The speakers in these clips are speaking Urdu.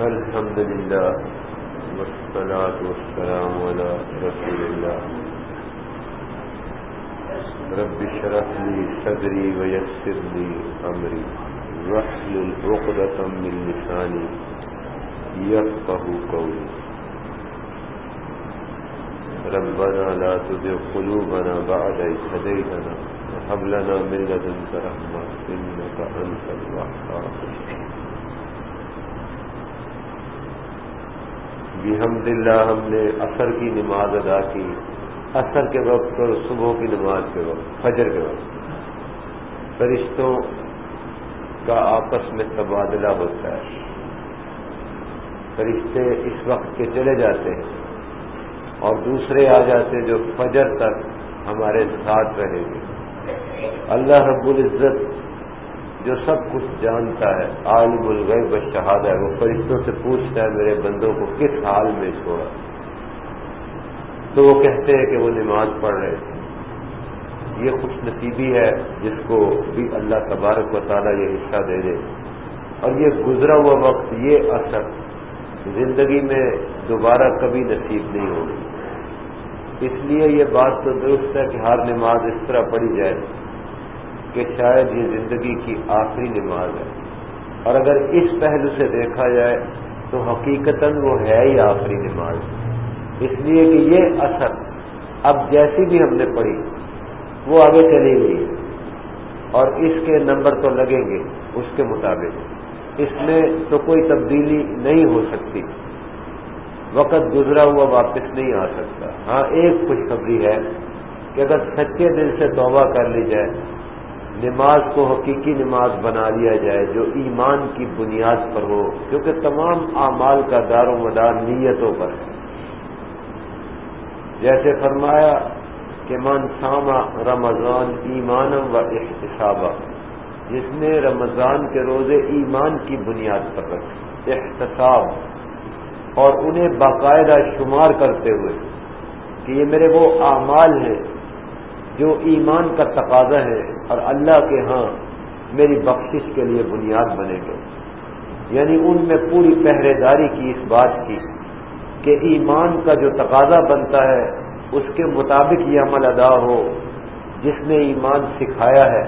الحمد لله والصلاة والسلام على رسول الله. رب شرف لي صدري ويسر لي أمري. وحل العقدة من لساني يفقه قولي. ربنا لا تذر قلوبنا بعد إذ هديتنا وهب لنا من لدنك رحمة إنك أنت الوهاب. الحمد للہ ہم نے اثر کی نماز ادا کی۔ اثر کے وقت اور صبح کی نماز کے وقت، فجر کے وقت۔ فرشتوں کا آپس میں تبادلہ ہوتا ہے۔ فرشتے اس وقت کے چلے جاتے ہیں اور دوسرے آ جاتے ہیں جو فجر تک ہمارے ساتھ رہیں گے۔ اللہ رب العزت جو سب کچھ جانتا ہے، عالم الغیب شہاد ہے۔ وہ فرشتوں سے پوچھتا ہے، میرے بندوں کو کس حال میں چھوڑا تو وہ کہتے ہیں کہ وہ نماز پڑھ رہے تھے۔ یہ خوش نصیبی ہے جس کو بھی اللہ تبارک و تعالیٰ یہ حصہ دے دے۔ اور یہ گزرا ہوا وقت، یہ اثر زندگی میں دوبارہ کبھی نصیب نہیں ہوگی۔ اس لیے یہ بات تو درست ہے کہ ہر نماز اس طرح پڑھی جائے۔ کہ شاید یہ زندگی کی آخری نماز ہے۔ اور اگر اس پہلو سے دیکھا جائے تو حقیقتاً وہ ہے ہی آخری نماز۔ اس لیے کہ یہ اثر اب جیسی بھی ہم نے پڑھی، وہ آگے چلی گئی۔ اور اس کے نمبر تو لگیں گے اس کے مطابق۔ اس میں تو کوئی تبدیلی نہیں ہو سکتی۔ وقت گزرا ہوا واپس نہیں آ سکتا۔ ہاں ایک خوشخبری ہے کہ اگر سچے دل سے توبہ کر لی جائے نماز کو حقیقی نماز بنا لیا جائے، جو ایمان کی بنیاد پر ہو، کیونکہ تمام اعمال کا دار و مدار نیتوں پر ہے۔ جیسے فرمایا کہ من ساما رمضان ایمانم و احتسابہ جس نے رمضان کے روزے ایمان کی بنیاد پر رکھے، احتساب، اور انہیں باقاعدہ شمار کرتے ہوئے، کہ یہ میرے وہ اعمال ہیں جو ایمان کا تقاضا ہے اور اللہ کے ہاں میری بخشش کے لیے بنیاد بنے گے یعنی ان میں پوری پہرے داری کی اس بات کی کہ ایمان کا جو تقاضا بنتا ہے، اس کے مطابق یہ عمل ادا ہو، جس نے ایمان سکھایا ہے،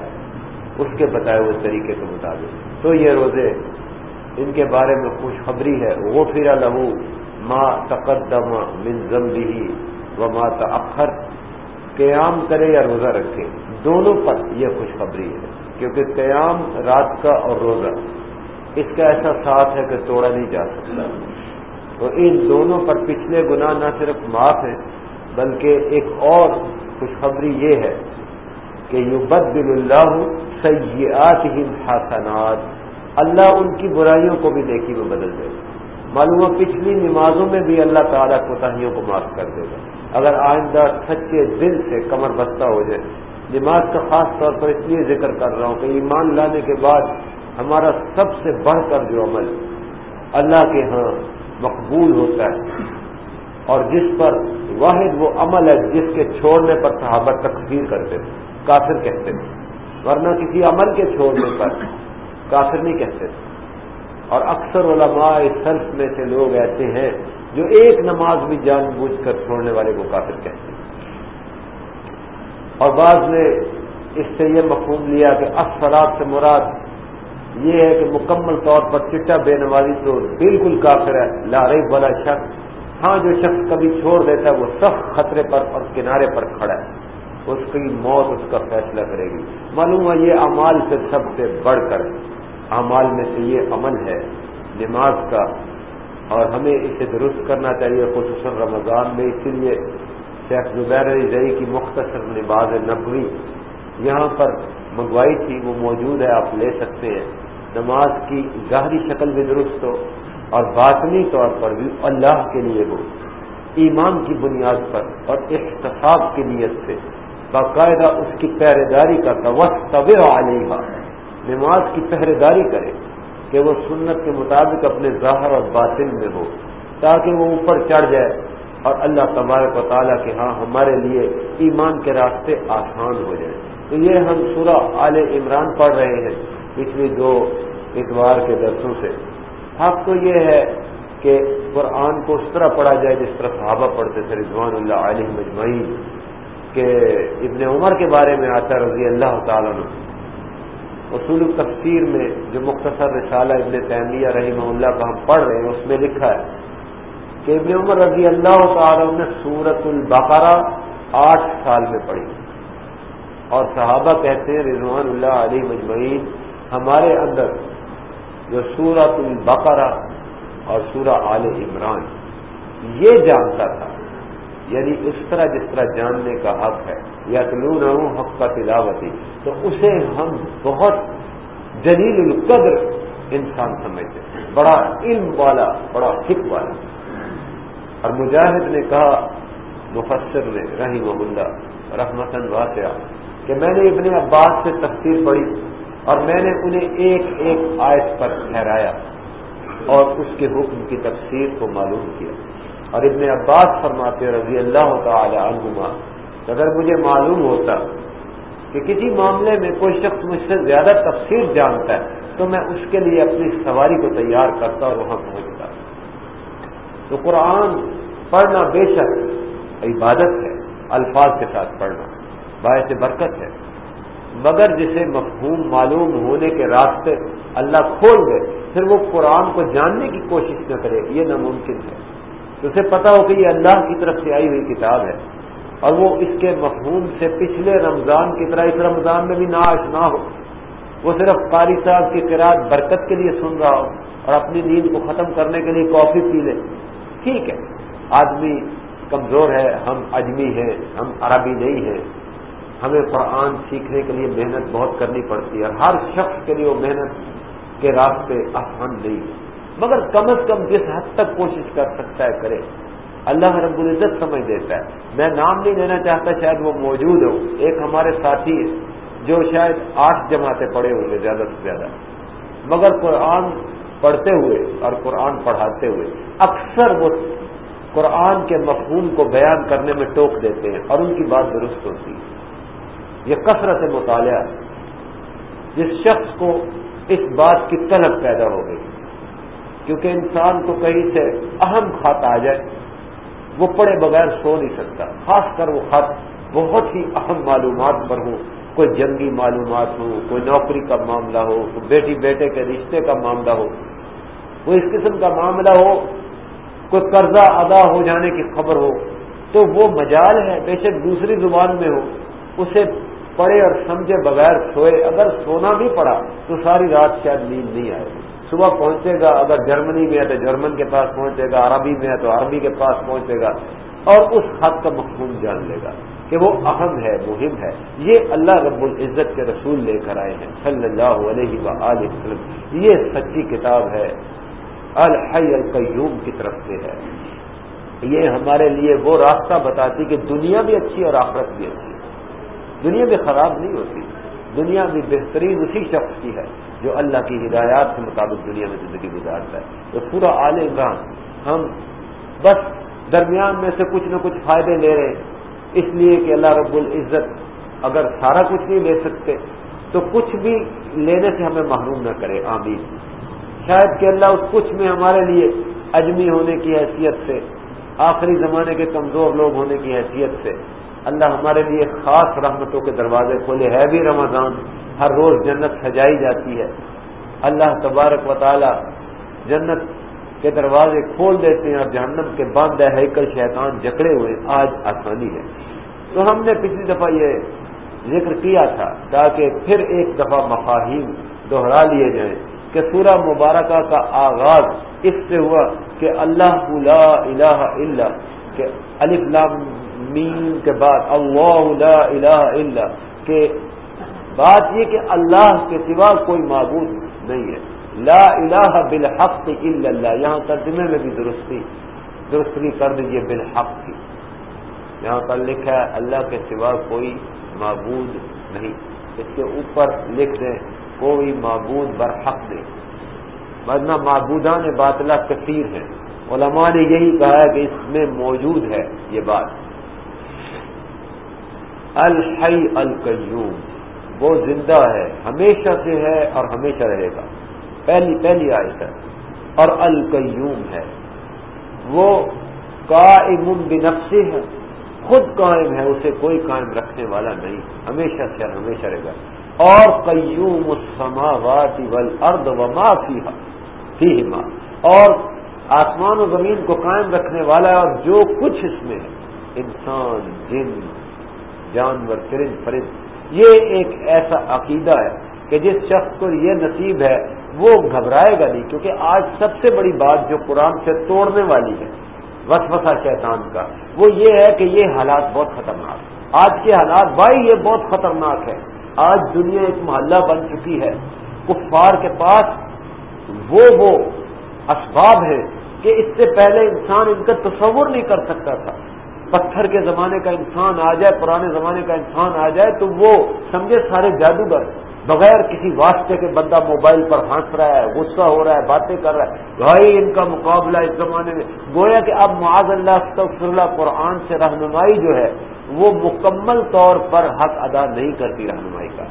اس کے بتائے ہوئے طریقے کے مطابق۔ تو یہ روزے، ان کے بارے میں خوشخبری ہے۔ وہ پھر لہو ماں تقدم من ضمبی و ماں تخر قیام کرے یا روزہ رکھے، دونوں پر یہ خوشخبری ہے، کیونکہ قیام رات کا اور روزہ، اس کا ایسا ساتھ ہے کہ توڑا نہیں جا سکتا۔ تو ان دونوں پر پچھلے گناہ نہ صرف معاف ہیں بلکہ ایک اور خوشخبری یہ ہے کہ یو بد بل اللہ سیاحت حسنات۔ اللہ ان کی برائیوں کو بھی دیکھی میں بدل دے گا۔ معلوم پچھلی نمازوں میں بھی اللہ تعالیٰ کوتاہیوں کو معاف کر دے گا۔ اگر آئندہ سچے دل سے کمر بستہ ہو جائے۔ نماز کا خاص طور پر اس لیے ذکر کر رہا ہوں کہ ایمان لانے کے بعد ہمارا سب سے بڑھ کر جو عمل اللہ کے ہاں مقبول ہوتا ہے۔ اور جس پر واحد وہ عمل ہے جس کے چھوڑنے پر صحابہ تکفیر کرتے تھے کافر کہتے تھے ورنہ کسی عمل کے چھوڑنے پر کافر نہیں کہتے۔ تھے اور اکثر علماء سلف میں سے لوگ ایسے ہیں جو ایک نماز بھی جان بوجھ کر چھوڑنے والے کو کافر کہتے ہیں۔ اور بعض نے اس سے یہ مفہوم لیا کہ افراد سے مراد یہ ہے کہ مکمل طور پر چٹا بے نمازی تو بالکل کافر ہے لارے والا شخص ہاں جو شخص کبھی چھوڑ دیتا ہے، وہ سخت خطرے پر اور کنارے پر کھڑا ہے۔ اس کی موت اس کا فیصلہ کرے گی۔ معلوم ہے یہ امال سے سب سے بڑھ کر اعمال میں سے یہ عمل ہے۔ نماز کا اور ہمیں اسے درست کرنا چاہیے خصوصاً رمضان میں، اسی لیے شیخ زبیر علی کی مختصر نماز نبوی یہاں پر منگوائی تھی، وہ موجود ہے، آپ لے سکتے ہیں۔ نماز کی ظاہری شکل بھی درست ہو اور باطنی طور پر بھی اللہ کے لیے ہو۔ ایمان کی بنیاد پر اور احتساب کی نیت سے۔ باقاعدہ اس کی پہرے داری کا توس طبع علیہ نماز کی پہرے داری کرے۔ کہ وہ سنت کے مطابق اپنے ظاہر اور باطن میں ہو، تاکہ وہ اوپر چڑھ جائے۔ اور اللہ تبارک و تعالیٰ کے ہاں ہمارے لیے ایمان کے راستے آسان ہو جائیں۔ تو یہ ہم سورہ آل عمران پڑھ رہے ہیں۔ پچھلی دو اتوار کے درسوں سے۔ حق تو یہ ہے کہ قرآن کو اس طرح پڑھا جائے جس طرح صحابہ پڑھتے تھے، رضوان اللہ علیہ مجمعین، کہ ابن عمر کے بارے میں آتا رضی اللہ تعالیٰ نے اصول تفسیر میں جو مختصر رسالہ ابن تیمیہ رحمہ اللہ کا ہم پڑھ رہے ہیں، اس میں لکھا ہے کہ ابن عمر رضی اللہ تعالیٰ نے سورت البقرہ آٹھ سال میں پڑھی۔ اور صحابہ کہتے ہیں، رضوان اللہ علیہ مجمعین، ہمارے اندر جو سورت البقرہ اور سورہ آل عمران، یہ جانتا تھا۔ یعنی اس طرح جس طرح جاننے کا حق ہے یا تو حق کا تلاوتی، تو اسے ہم بہت جلیل القدر انسان سمجھتے ہیں۔ بڑا علم والا، بڑا فک والا۔ اور مجاہد نے کہا، مفسر نے رحیم اللہ رحمتن واسعہ، کہ میں نے ابن عباس سے تفسیر پڑھی اور میں نے انہیں ایک ایک آیت پر ٹھہرایا اور اس کے حکم کی تفسیر کو معلوم کیا۔ اور ابن عباس فرماتے رضی اللہ تعالی عنہما، اگر مجھے معلوم ہوتا کہ کسی معاملے میں کوئی شخص مجھ سے زیادہ تفسیر جانتا ہے، تو میں اس کے لیے اپنی سواری کو تیار کرتا اور وہاں پہنچتا۔ تو قرآن پڑھنا بے شک عبادت ہے، الفاظ کے ساتھ پڑھنا باعث برکت ہے۔ مگر جسے مفہوم معلوم ہونے کے راستے اللہ کھول دے، پھر وہ قرآن کو جاننے کی کوشش نہ کرے، یہ ناممکن ہے۔ تو اسے پتا ہو کہ یہ اللہ کی طرف سے آئی ہوئی کتاب ہے اور وہ اس کے مفہوم سے پچھلے رمضان کی طرح اس رمضان میں بھی نہ آشنا ہو۔ وہ صرف قاری صاحب کی قرآن برکت کے لیے سن رہا ہو اور اپنی نیند کو ختم کرنے کے لیے کافی پی لے۔ ٹھیک ہے، آدمی کمزور ہے، ہم اجمی ہیں، ہم عربی نہیں ہیں۔ ہمیں قرآن سیکھنے کے لیے محنت بہت کرنی پڑتی ہے اور ہر شخص کے لیے وہ محنت کے راستے آسان نہیں ہے مگر کم از کم جس حد تک کوشش کر سکتا ہے کرے۔ اللہ رب العزت سمجھ دیتا ہے۔ میں نام نہیں لینا چاہتا، شاید وہ موجود ہو۔ ایک ہمارے ساتھی جو شاید آٹھ جماعتیں پڑھے ہوئے زیادہ سے زیادہ۔ مگر قرآن پڑھتے ہوئے اور قرآن پڑھاتے ہوئے اکثر وہ قرآن کے مفہوم کو بیان کرنے میں ٹوک دیتے ہیں اور ان کی بات درست ہوتی ہے۔ یہ کثرت مطالعہ جس شخص کو اس بات کی طلب پیدا ہو گئی۔ کیونکہ انسان کو کہیں سے اہم خط آ جائے، وہ پڑے بغیر سو نہیں سکتا۔ خاص کر وہ خط بہت ہی اہم معلومات پر ہو کوئی جنگی معلومات ہو کوئی نوکری کا معاملہ ہو، کوئی بیٹی بیٹے کے رشتے کا معاملہ ہو۔ کوئی اس قسم کا معاملہ ہو، کوئی قرضہ ادا ہو جانے کی خبر ہو، تو وہ مجال ہے، بے شک دوسری زبان میں ہو۔ اسے پڑھے اور سمجھے بغیر سوئے۔ اگر سونا بھی پڑا تو ساری رات شاید نیند نہیں آئے۔ گی صبح پہنچے گا، اگر جرمنی میں ہے تو جرمن کے پاس پہنچے گا، عربی میں ہے تو عربی کے پاس پہنچے گا، اور اس خط کا مفہوم جان لے گا کہ وہ اہم ہے، مہم ہے۔ یہ اللہ رب العزت کے رسول لے کر آئے ہیں، صلی اللہ علیہ وسلم۔ یہ سچی کتاب ہے، الحی القیوم کی طرف سے ہے۔ یہ ہمارے لیے وہ راستہ بتاتی کہ دنیا بھی اچھی اور آخرت بھی اچھی۔ دنیا بھی خراب نہیں ہوتی، دنیا بھی بہترین اسی شخص کی ہے۔ جو اللہ کی ہدایات کے مطابق دنیا میں زندگی گزارتا ہے۔ تو پورا عال عمران ہم بس درمیان میں سے کچھ نہ کچھ فائدے لے رہے ہیں۔ اس لیے کہ اللہ رب العزت اگر سارا کچھ نہیں لے سکتے، تو کچھ بھی لینے سے ہمیں محروم نہ کرے۔ آمین۔ شاید کہ اللہ اس کچھ میں ہمارے لیے اجمی ہونے کی حیثیت سے، آخری زمانے کے کمزور لوگ ہونے کی حیثیت سے اللہ ہمارے لیے خاص رحمتوں کے دروازے کھولے ہے بھی رمضان، ہر روز جنت سجائی جاتی ہے۔ اللہ تبارک و تعالی جنت کے دروازے کھول دیتے ہیں اور جہنم کے بند ہے، ہیکل شیطان جکڑے ہوئے، آج آسانی ہے۔ تو ہم نے پچھلی دفعہ یہ ذکر کیا تھا تاکہ پھر ایک دفعہ مفاہیم دوہرا لیے جائیں کہ سورہ مبارکہ کا آغاز اس سے ہوا کہ اللہ لا الہ الا کہ الف لام مین کے بعد اللہ لا الہ الا کہ بات یہ کہ اللہ کے سوا کوئی معبود نہیں ہے۔ لا الہ بالحق الا اللہ، یہاں ترجمے میں بھی درستی درستی کر دیجیے بالحق۔ کی یہاں پر لکھا ہے اللہ کے سوا کوئی معبود نہیں۔ اس کے اوپر لکھ دیں، کوئی معبود برحق نہیں۔ ورنہ معبودان باطلا کثیر ہیں۔ علماء نے یہی کہا ہے کہ اس میں موجود ہے یہ بات۔ الحی القیوم، وہ زندہ ہے، ہمیشہ سے ہے اور ہمیشہ رہے گا۔ پہلی پہلی آیت ہے۔ اور القیوم ہے۔ وہ قائم بنفسی ہے۔ خود قائم ہے، اسے کوئی قائم رکھنے والا نہیں۔ ہمیشہ سے ہمیشہ رہے گا۔ اور قیوم السماوات والارض وما فیہا، فیہما۔ اور آسمان و زمین کو قائم رکھنے والا ہے اور جو کچھ اس میں ہے، انسان، جن، جانور فرند فرند یہ ایک ایسا عقیدہ ہے کہ جس شخص کو یہ نصیب ہے، وہ گھبرائے گا نہیں، کیونکہ آج سب سے بڑی بات جو قرآن سے توڑنے والی ہے، وسوسہ شیطان کا، وہ یہ ہے کہ یہ حالات بہت خطرناک آج کے حالات بھائی یہ بہت خطرناک ہے آج دنیا ایک محلہ بن چکی ہے۔ کفار کے پاس وہ وہ اسباب ہیں کہ اس سے پہلے انسان ان کا تصور نہیں کر سکتا تھا۔ پتھر کے زمانے کا انسان آ جائے، پرانے زمانے کا انسان آ جائے تو وہ سمجھے سارے جادوگر، بغیر کسی واسطے کے بندہ موبائل پر ہنس رہا ہے، غصہ ہو رہا ہے، باتیں کر رہا ہے۔ بھائی، ان کا مقابلہ اس زمانے میں، گویا کہ اب معاذ اللہ اللہ، قرآن سے رہنمائی جو ہے، وہ مکمل طور پر حق ادا نہیں کرتی رہنمائی کا۔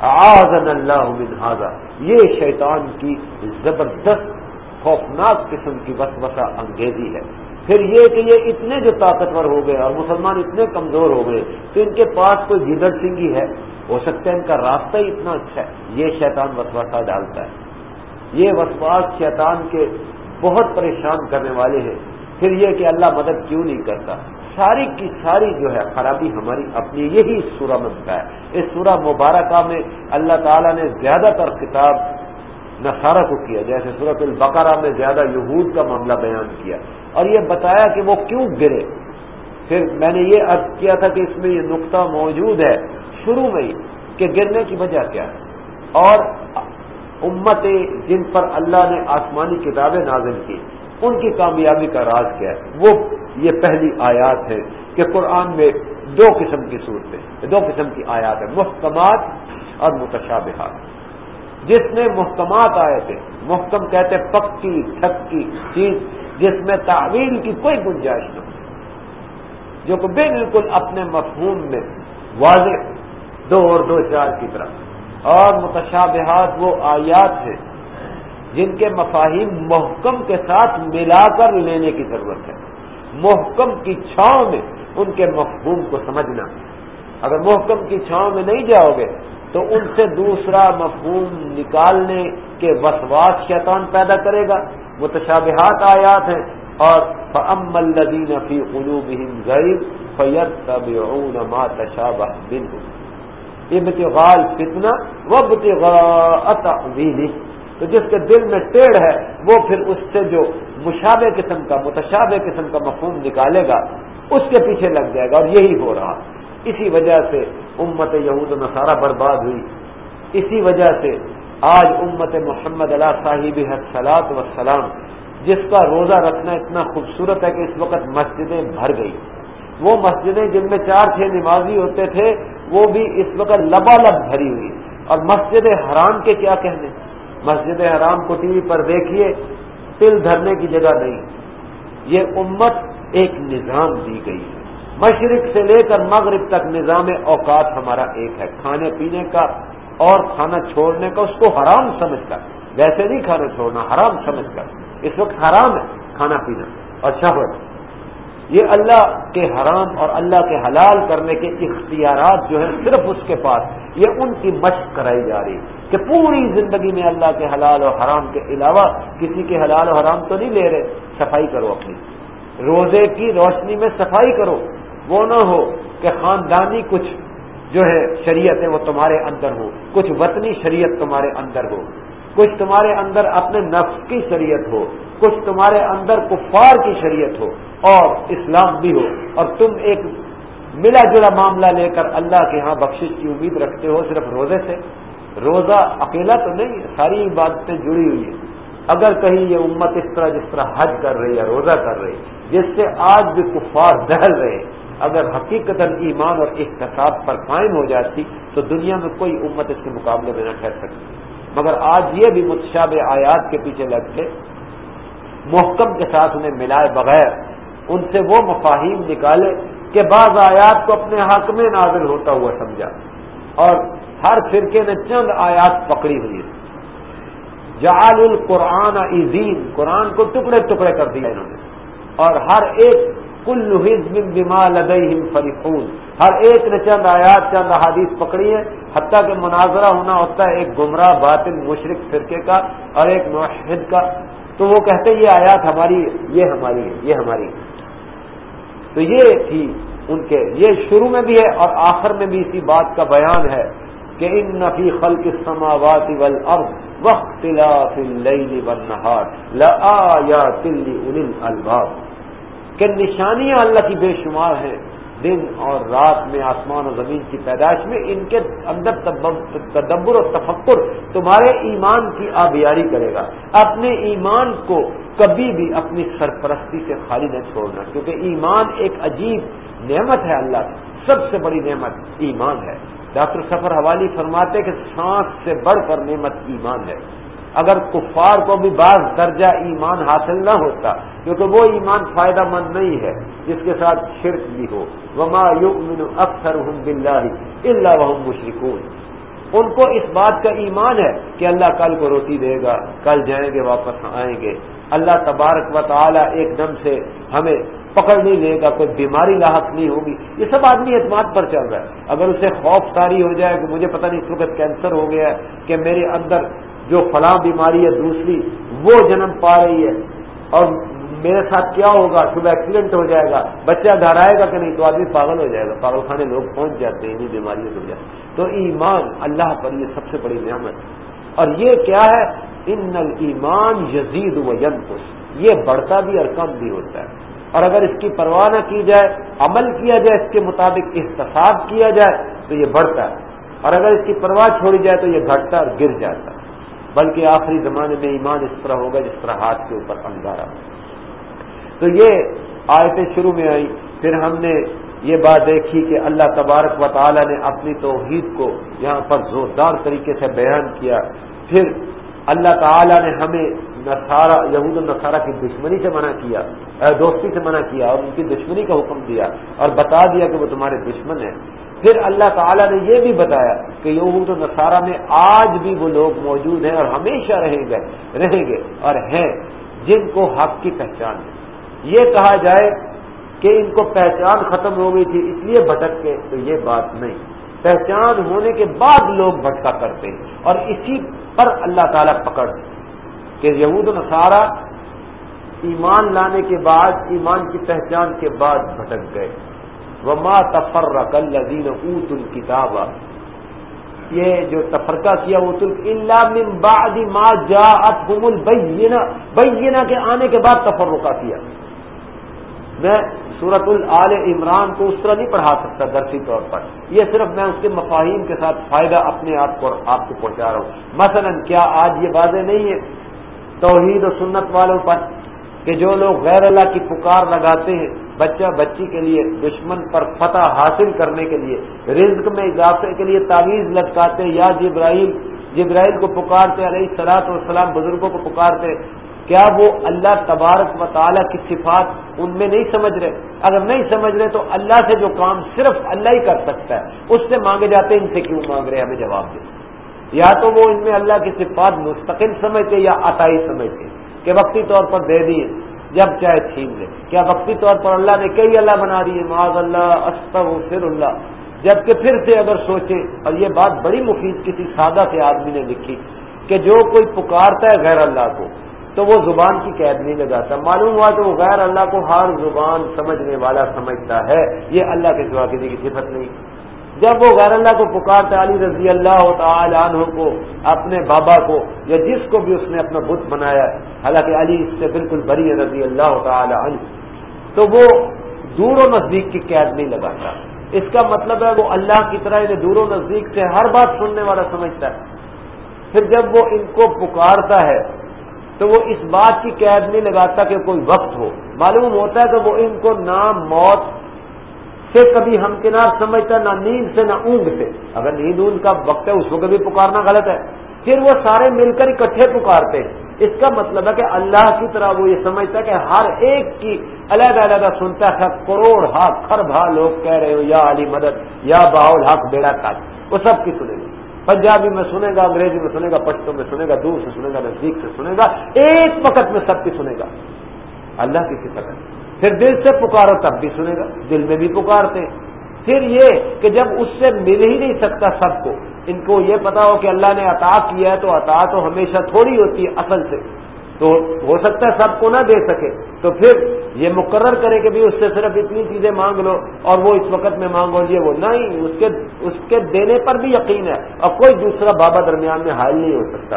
آزن اللہ حاضہ یہ شیطان کی زبردست خوفناک قسم کی وسوسہ انگیزی ہے۔ پھر یہ کہ یہ اتنے جو طاقتور ہو گئے اور مسلمان اتنے کمزور ہو گئے تو ان کے پاس کوئی گدڑ سنگھی ہے۔ ہو سکتا ہے ان کا راستہ ہی اتنا اچھا ہے۔ یہ شیطان وسواسہ ڈالتا ہے۔ یہ وسواس شیطان کے بہت پریشان کرنے والے ہیں۔ پھر یہ کہ اللہ مدد کیوں نہیں کرتا؟ ساری کی ساری جو ہے خرابی ہماری اپنی یہی سورہ میں ہے۔ اس سورہ مبارکہ میں اللہ تعالیٰ نے زیادہ تر کتاب نصارہ کو کیا، جیسے صورت البقرہ میں زیادہ یہود کا معاملہ بیان کیا۔ اور یہ بتایا کہ وہ کیوں گرے۔ پھر میں نے یہ عرض کیا تھا کہ اس میں یہ نقطہ موجود ہے شروع میں ہی کہ گرنے کی وجہ کیا ہے۔ اور امت جن پر اللہ نے آسمانی کتابیں نازل کی، ان کی کامیابی کا راز کیا ہے۔ وہ یہ پہلی آیات ہے کہ قرآن میں دو قسم کی صورتیں، دو قسم کی آیات ہیں، محکمات اور متشابہات۔ جس میں محکمات آئے تھے، محکم کہتے پکی چھکی چیز، جس میں تعویل کی کوئی گنجائش نہ جو کہ بالکل اپنے مفہوم میں واضح دو اور دو چار کی طرح اور متشابہات وہ آیات ہیں جن کے مفاہیم محکم کے ساتھ ملا کر لینے کی ضرورت ہے۔ محکم کی چھاؤں میں ان کے مفہوم کو سمجھنا۔ اگر محکم کی چھاؤں میں نہیں جاؤ گے تو ان سے دوسرا مفہوم نکالنے کے وسواس شیطان پیدا کرے گا۔ متشابہات آیات ہیں۔ اور فعم الدین فی قلوب غریب فیت طب ما تشابہ بن ابتغال فتنا و ابتغاء تو جس کے دل میں ٹیڑھ ہے، وہ پھر اس سے جو مشابہ قسم کا، متشابہ قسم کا مفہوم نکالے گا، اس کے پیچھے لگ جائے گا۔ اور یہی ہو رہا۔ اسی وجہ سے امت یہود نصارہ برباد ہوئی۔ اسی وجہ سے آج امت محمد اللہ صاحب سلاد وسلام جس کا روزہ رکھنا اتنا خوبصورت ہے کہ اس وقت مسجدیں بھر گئی۔ وہ مسجدیں جن میں چار چھ نمازی ہوتے تھے، وہ بھی اس وقت لبالب بھری ہوئی۔ اور مسجد حرام کے کیا کہنے؟ مسجد حرام کو ٹی وی پر دیکھیے، تل دھرنے کی جگہ نہیں۔ یہ امت ایک نظام دی گئی ہے۔ مشرق سے لے کر مغرب تک نظام اوقات ہمارا ایک ہے۔ کھانے پینے کا اور کھانا چھوڑنے کا اس کو حرام سمجھ کر۔ ویسے نہیں کھانا چھوڑنا، حرام سمجھ کر۔ اس وقت حرام ہے کھانا پینا۔ اور شہوت یہ اللہ کے حرام اور اللہ کے حلال کرنے کے اختیارات جو ہیں صرف اس کے پاس، یہ ان کی مشق کرائی جا رہی کہ پوری زندگی میں اللہ کے حلال اور حرام کے علاوہ کسی کے حلال اور حرام تو نہیں لے رہے۔ صفائی کرو اپنی۔ روزے کی روشنی میں صفائی کرو۔ وہ نہ ہو کہ خاندانی کچھ جو ہے شریعت ہے وہ تمہارے اندر ہو کچھ وطنی شریعت تمہارے اندر ہو، کچھ تمہارے اندر اپنے نفس کی شریعت ہو، کچھ تمہارے اندر کفار کی شریعت ہو اور اسلام بھی ہو۔ اور تم ایک ملا جلا معاملہ لے کر اللہ کے ہاں بخشش کی امید رکھتے ہو صرف روزے سے۔ روزہ اکیلا تو نہیں ساری باتیں جڑی ہوئی ہیں۔ اگر کہیں یہ امت اس طرح جس طرح حج کر رہی ہے، روزہ کر رہی ہے، جس سے آج بھی کفار دہل رہے اگر حقیقت ایمان اور احتساب پر قائم ہو جاتی، تو دنیا میں کوئی امت اس کے مقابلے میں نہ ٹھہر سکتی۔ مگر آج یہ بھی متشاب آیات کے پیچھے لگتے، محکم کے ساتھ انہیں ملائے بغیر ان سے وہ مفاہیم نکالے کہ بعض آیات کو اپنے حق میں نازل ہوتا ہوا سمجھا اور ہر فرقے نے چند آیات پکڑی ہوئی جعل القرآن عظیم، قرآن کو ٹکڑے ٹکڑے کر دیا انہوں نے اور ہر ایک کل حزب بما لدیہم فریقون ہر ایک نے چند آیات، چند احادیث پکڑی ہے حتیٰ کہ مناظرہ ہونا ہوتا ہے ایک گمراہ، باطل مشرق فرقے کا اور ایک موحد کا۔ تو وہ کہتے یہ آیات ہماری، یہ ہماری ہے یہ ہماری۔ ہے تو یہ تھی ان کے، یہ شروع میں بھی ہے اور آخر میں بھی اسی بات کا بیان ہے کہ ان نفی خلق السماوات والارض واختلاف اللیل والنہار لآیات لأولی الالباب کہ نشانیاں اللہ کی بے شمار ہیں۔ دن اور رات میں آسمان و زمین کی پیدائش میں ان کے اندر تدبر و تفکر تمہارے ایمان کی آبیاری کرے گا۔ اپنے ایمان کو کبھی بھی اپنی سرپرستی سے خالی نہ چھوڑنا، کیونکہ ایمان ایک عجیب نعمت ہے اللہ کی۔ سب سے بڑی نعمت ایمان ہے۔ ڈاکٹر سفر حوالی فرماتے کہ سانس سے بڑھ کر نعمت ایمان ہے۔ اگر کفار کو بھی بعض درجہ ایمان حاصل نہ ہوتا، کیونکہ وہ ایمان فائدہ مند نہیں ہے، جس کے ساتھ شرک بھی ہو۔ وما یؤمن اکثر اللہ وهم مشرکون ان کو اس بات کا ایمان ہے کہ اللہ کل کو روٹی دے گا، کل جائیں گے، واپس آئیں گے۔ اللہ تبارک و تعالی ایک دم سے ہمیں پکڑ نہیں لے گا، کوئی بیماری لاحق نہیں ہوگی۔ یہ سب آدمی اعتماد پر چل رہا ہے۔ اگر اسے خوف ساری ہو جائے کہ مجھے پتہ نہیں اس وقت کینسر ہو گیا ہے کہ میرے اندر جو فلاں بیماری ہے دوسری، وہ جنم پا رہی ہے۔ اور میرے ساتھ کیا ہوگا؟ صبح ایکسیڈنٹ ہو جائے گا۔ بچہ گھر آئے گا کہ نہیں؟ تو آدمی پاگل ہو جائے گا۔ پاگل خانے لوگ پہنچ جاتے ہیں انہیں بیماریوں سے۔ جائے تو ایمان اللہ پر یہ سب سے بڑی نعمت اور یہ کیا ہے؟ ان ایمان یزید و ینقص۔ یہ بڑھتا بھی اور کم بھی ہوتا ہے۔ اور اگر اس کی پرواہ نہ کی جائے، عمل کیا جائے، اس کے مطابق احتساب کیا جائے، تو یہ بڑھتا ہے۔ اور اگر اس کی پرواہ چھوڑی جائے، تو یہ گھٹتا اور گر جاتا ہے۔ بلکہ آخری زمانے میں ایمان اس طرح ہوگا جس طرح ہاتھ کے اوپر انگارا تو یہ آیتیں شروع میں آئی پھر ہم نے یہ بات دیکھی کہ اللہ تبارک و تعالی نے اپنی توحید کو یہاں پر زوردار طریقے سے بیان کیا۔ پھر اللہ تعالی نے ہمیں نصارہ، یہود النصارہ کی دشمنی سے منع کیا دوستی سے منع کیا اور ان کی دشمنی کا حکم دیا اور بتا دیا کہ وہ تمہارے دشمن ہیں۔ پھر اللہ تعالیٰ نے یہ بھی بتایا کہ یہود و نصارہ میں آج بھی وہ لوگ موجود ہیں اور ہمیشہ رہیں گے رہیں گے اور ہیں، جن کو حق کی پہچان ہے۔ یہ کہا جائے کہ ان کو پہچان ختم ہو گئی تھی، اس لیے بھٹک کے، تو یہ بات نہیں۔ پہچان ہونے کے بعد لوگ بھٹکا کرتے ہیں۔ اور اسی پر اللہ تعالیٰ پکڑ کہ یہود و نصارہ ایمان لانے کے بعد، ایمان کی پہچان کے بعد بھٹک گئے۔ وما تفرق الذين اوتوا الكتاب۔ یہ جو تفرقہ کیا اوت اللہ من بعد ما جاءتهم البینہ بینہ کے آنے کے بعد تفرقہ کیا۔ میں سورت العال عمران کو اس طرح نہیں پڑھا سکتا درسی طور پر۔ یہ صرف میں اس کے مفاہیم کے ساتھ فائدہ اپنے آپ کو آپ کو پہنچا رہا ہوں۔ مثلا کیا آج یہ واضح نہیں ہے؟ توحید و سنت والوں پر کہ جو لوگ غیر اللہ کی پکار لگاتے ہیں، بچہ بچی کے لیے، دشمن پر فتح حاصل کرنے کے لیے، رزق میں اضافے کے لیے تعویذ لٹکاتے یا جبرائیل جبرائیل کو پکارتے علیہ سلاط والسلام بزرگوں کو پکارتے کیا وہ اللہ تبارک و تعالیٰ کی صفات ان میں نہیں سمجھ رہے؟ اگر نہیں سمجھ رہے تو اللہ سے جو کام صرف اللہ ہی کر سکتا ہے۔ اس سے مانگے جاتے ان سے کیوں مانگ رہے ہمیں جواب دے یا تو وہ ان میں اللہ کی صفات مستقل سمجھتے یا عطائی سمجھتے کہ وقتی طور پر دے دیے جب چاہے چھین لے۔ کیا وقتی طور پر اللہ نے کئی اللہ بنا دیے؟ معاذ اللہ استغ پھر اللہ۔ جبکہ پھر سے اگر سوچے، اور یہ بات بڑی مفید کسی سادہ سے آدمی نے لکھی کہ جو کوئی پکارتا ہے غیر اللہ کو، تو وہ زبان کی قید نہیں لگاتا۔ معلوم ہوا تو وہ غیر اللہ کو ہر زبان سمجھنے والا سمجھتا ہے۔ یہ اللہ کے سوا کسی کی صفت نہیں۔ جب وہ غیر اللہ کو پکارتا علی رضی اللہ تعالی عنہ کو، اپنے بابا کو، یا جس کو بھی اس نے اپنا بت بنایا حالانکہ علی اس سے بالکل بری ہے، رضی اللہ تعالی عنہ۔ تو وہ دور و نزدیک کی قید نہیں لگاتا۔ اس کا مطلب ہے وہ اللہ کی طرح انہیں دور و نزدیک سے ہر بات سننے والا سمجھتا ہے۔ پھر جب وہ ان کو پکارتا ہے، تو وہ اس بات کی قید نہیں لگاتا کہ کوئی وقت ہو۔ معلوم ہوتا ہے کہ وہ ان کو نام موت سے کبھی ہم کنار سمجھتا نہ نیند سے نہ اونگ سے۔ اگر نیند اونگ کا وقت ہے، اس کو کبھی پکارنا غلط ہے۔ پھر وہ سارے مل کر اکٹھے پکارتے ہیں۔ اس کا مطلب ہے کہ اللہ کی طرح وہ یہ سمجھتا ہے کہ ہر ایک کی علیحدہ علیحدہ سنتا ہے، کروڑ ہاک خر بھا لوگ کہہ رہے ہو، یا علی مدد، یا باؤل حق، بیڑا کاٹ وہ سب کی سنے گی۔ پنجابی میں سنے گا، انگریزی میں سنے گا پشتوں میں سنے گا، دور سے سنے گا، نزدیک سے سنے گا۔ ایک وقت میں سب کی سنے گا۔ اللہ کی فکر ہے۔ پھر دل سے پکارو تب بھی سنے گا، دل میں بھی پکارتے۔ پھر یہ کہ جب اس سے مل ہی نہیں سکتا سب کو، ان کو یہ پتا ہو کہ اللہ نے عطا کیا ہے تو عطا تو ہمیشہ تھوڑی ہوتی ہے اصل سے۔ تو ہو سکتا ہے سب کو نہ دے سکے۔ تو پھر یہ مقرر کرے کہ اس سے صرف اتنی چیزیں مانگ لو اور وہ اس وقت میں مانگو یہ وہ نہیں، اس کے اس کے دینے پر بھی یقین ہے۔ اور کوئی دوسرا بابا درمیان میں حائل نہیں ہو سکتا۔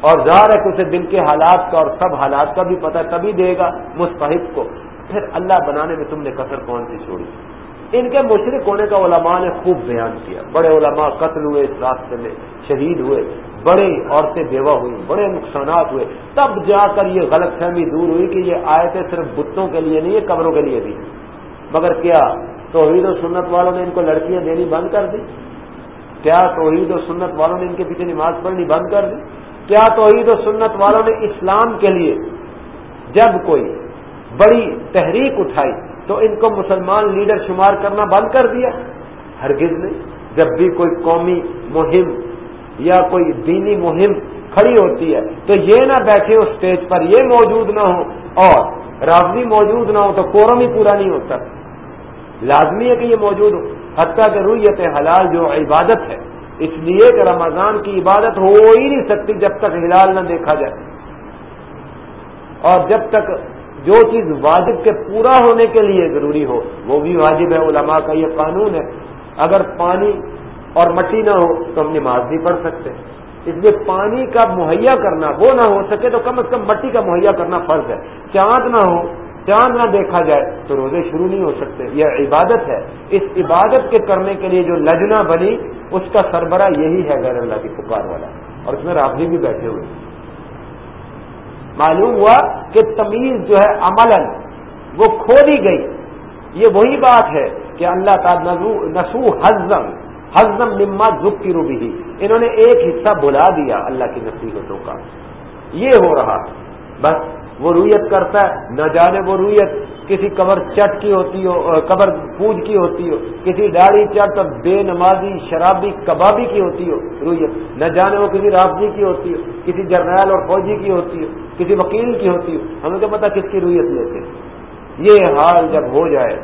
اور ظاہر ہے کہ اسے دل کے حالات کا اور سب حالات کا بھی پتہ تبھی دے گا مستحق کو۔ پھر اللہ بنانے میں تم نے کثر کون سی چھوڑی؟ ان کے مشرق ہونے کا علماء نے خوب بیان کیا۔ بڑے علماء قتل ہوئے اس راستے میں، شہید ہوئے، بڑے عورتیں بیوہ ہوئی بڑے نقصانات ہوئے۔ تب جا کر یہ غلط فہمی دور ہوئی کہ یہ آئے صرف بتوں کے لیے نہیں ہے قبروں کے لیے بھی۔ مگر کیا توحید و سنت والوں نے ان کو لڑکیاں دینی بند کر دی؟ کیا توحید و سنت والوں نے ان کے پیچھے نماز پڑھنی بند کر دی؟ کیا توحید و سنت والوں نے اسلام کے لیے جب کوئی بڑی تحریک اٹھائی تو ان کو مسلمان لیڈر شمار کرنا بند کر دیا۔ ہرگز نہیں۔ جب بھی کوئی قومی مہم یا کوئی دینی مہم کھڑی ہوتی ہے تو یہ نہ بیٹھے ہو اسٹیج پر یہ موجود نہ ہو اور راضی موجود نہ ہو تو کورم ہی پورا نہیں ہوتا۔ لازمی ہے کہ یہ موجود ہو حتیٰ کہ رویت حلال جو عبادت ہے، اس لیے کہ رمضان کی عبادت ہو ہی نہیں سکتی جب تک ہلال نہ دیکھا جائے۔ اور جب تک جو چیز واجب کے پورا ہونے کے لیے ضروری ہو، وہ بھی واجب ہے، علماء کا یہ قانون ہے۔ اگر پانی اور مٹی نہ ہو تو ہم نماز نہیں پڑھ سکتے۔ اس لیے پانی کا مہیا کرنا، وہ نہ ہو سکے تو کم از کم مٹی کا مہیا کرنا فرض ہے۔ چاند نہ ہو، چاند نہ دیکھا جائے تو روزے شروع نہیں ہو سکتے۔ یہ عبادت ہے۔ اس عبادت کے کرنے کے لیے جو لجنا بنی، اس کا سربراہ یہی ہے غیر اللہ کی پکار والا۔ اور اس میں راضی بھی بیٹھے ہوئے۔ معلوم ہوا کہ تمیز جو ہے عمل وہ کھو دی گئی۔ یہ وہی بات ہے کہ اللہ تعالی نسو حزم حزم نما زک کی روبی ہی انہوں نے ایک حصہ بلا دیا اللہ کی نصیحتوں کا۔ یہ ہو رہا۔ بس وہ رویت کرتا ہے، نہ جانے وہ رویت کسی قبر چٹ کی ہوتی ہو قبر پوج کی ہوتی ہو، کسی داڑھی چٹ اور بے نمازی، شرابی، کبابی کی ہوتی ہو رویت، نہ جانے وہ کسی رافضی کی ہوتی ہو، کسی جرنیل اور فوجی کی ہوتی ہو، کسی وکیل کی ہوتی ہو، ہمیں تو پتا کس کی رویت لیتے یہ حال جب ہو جائے،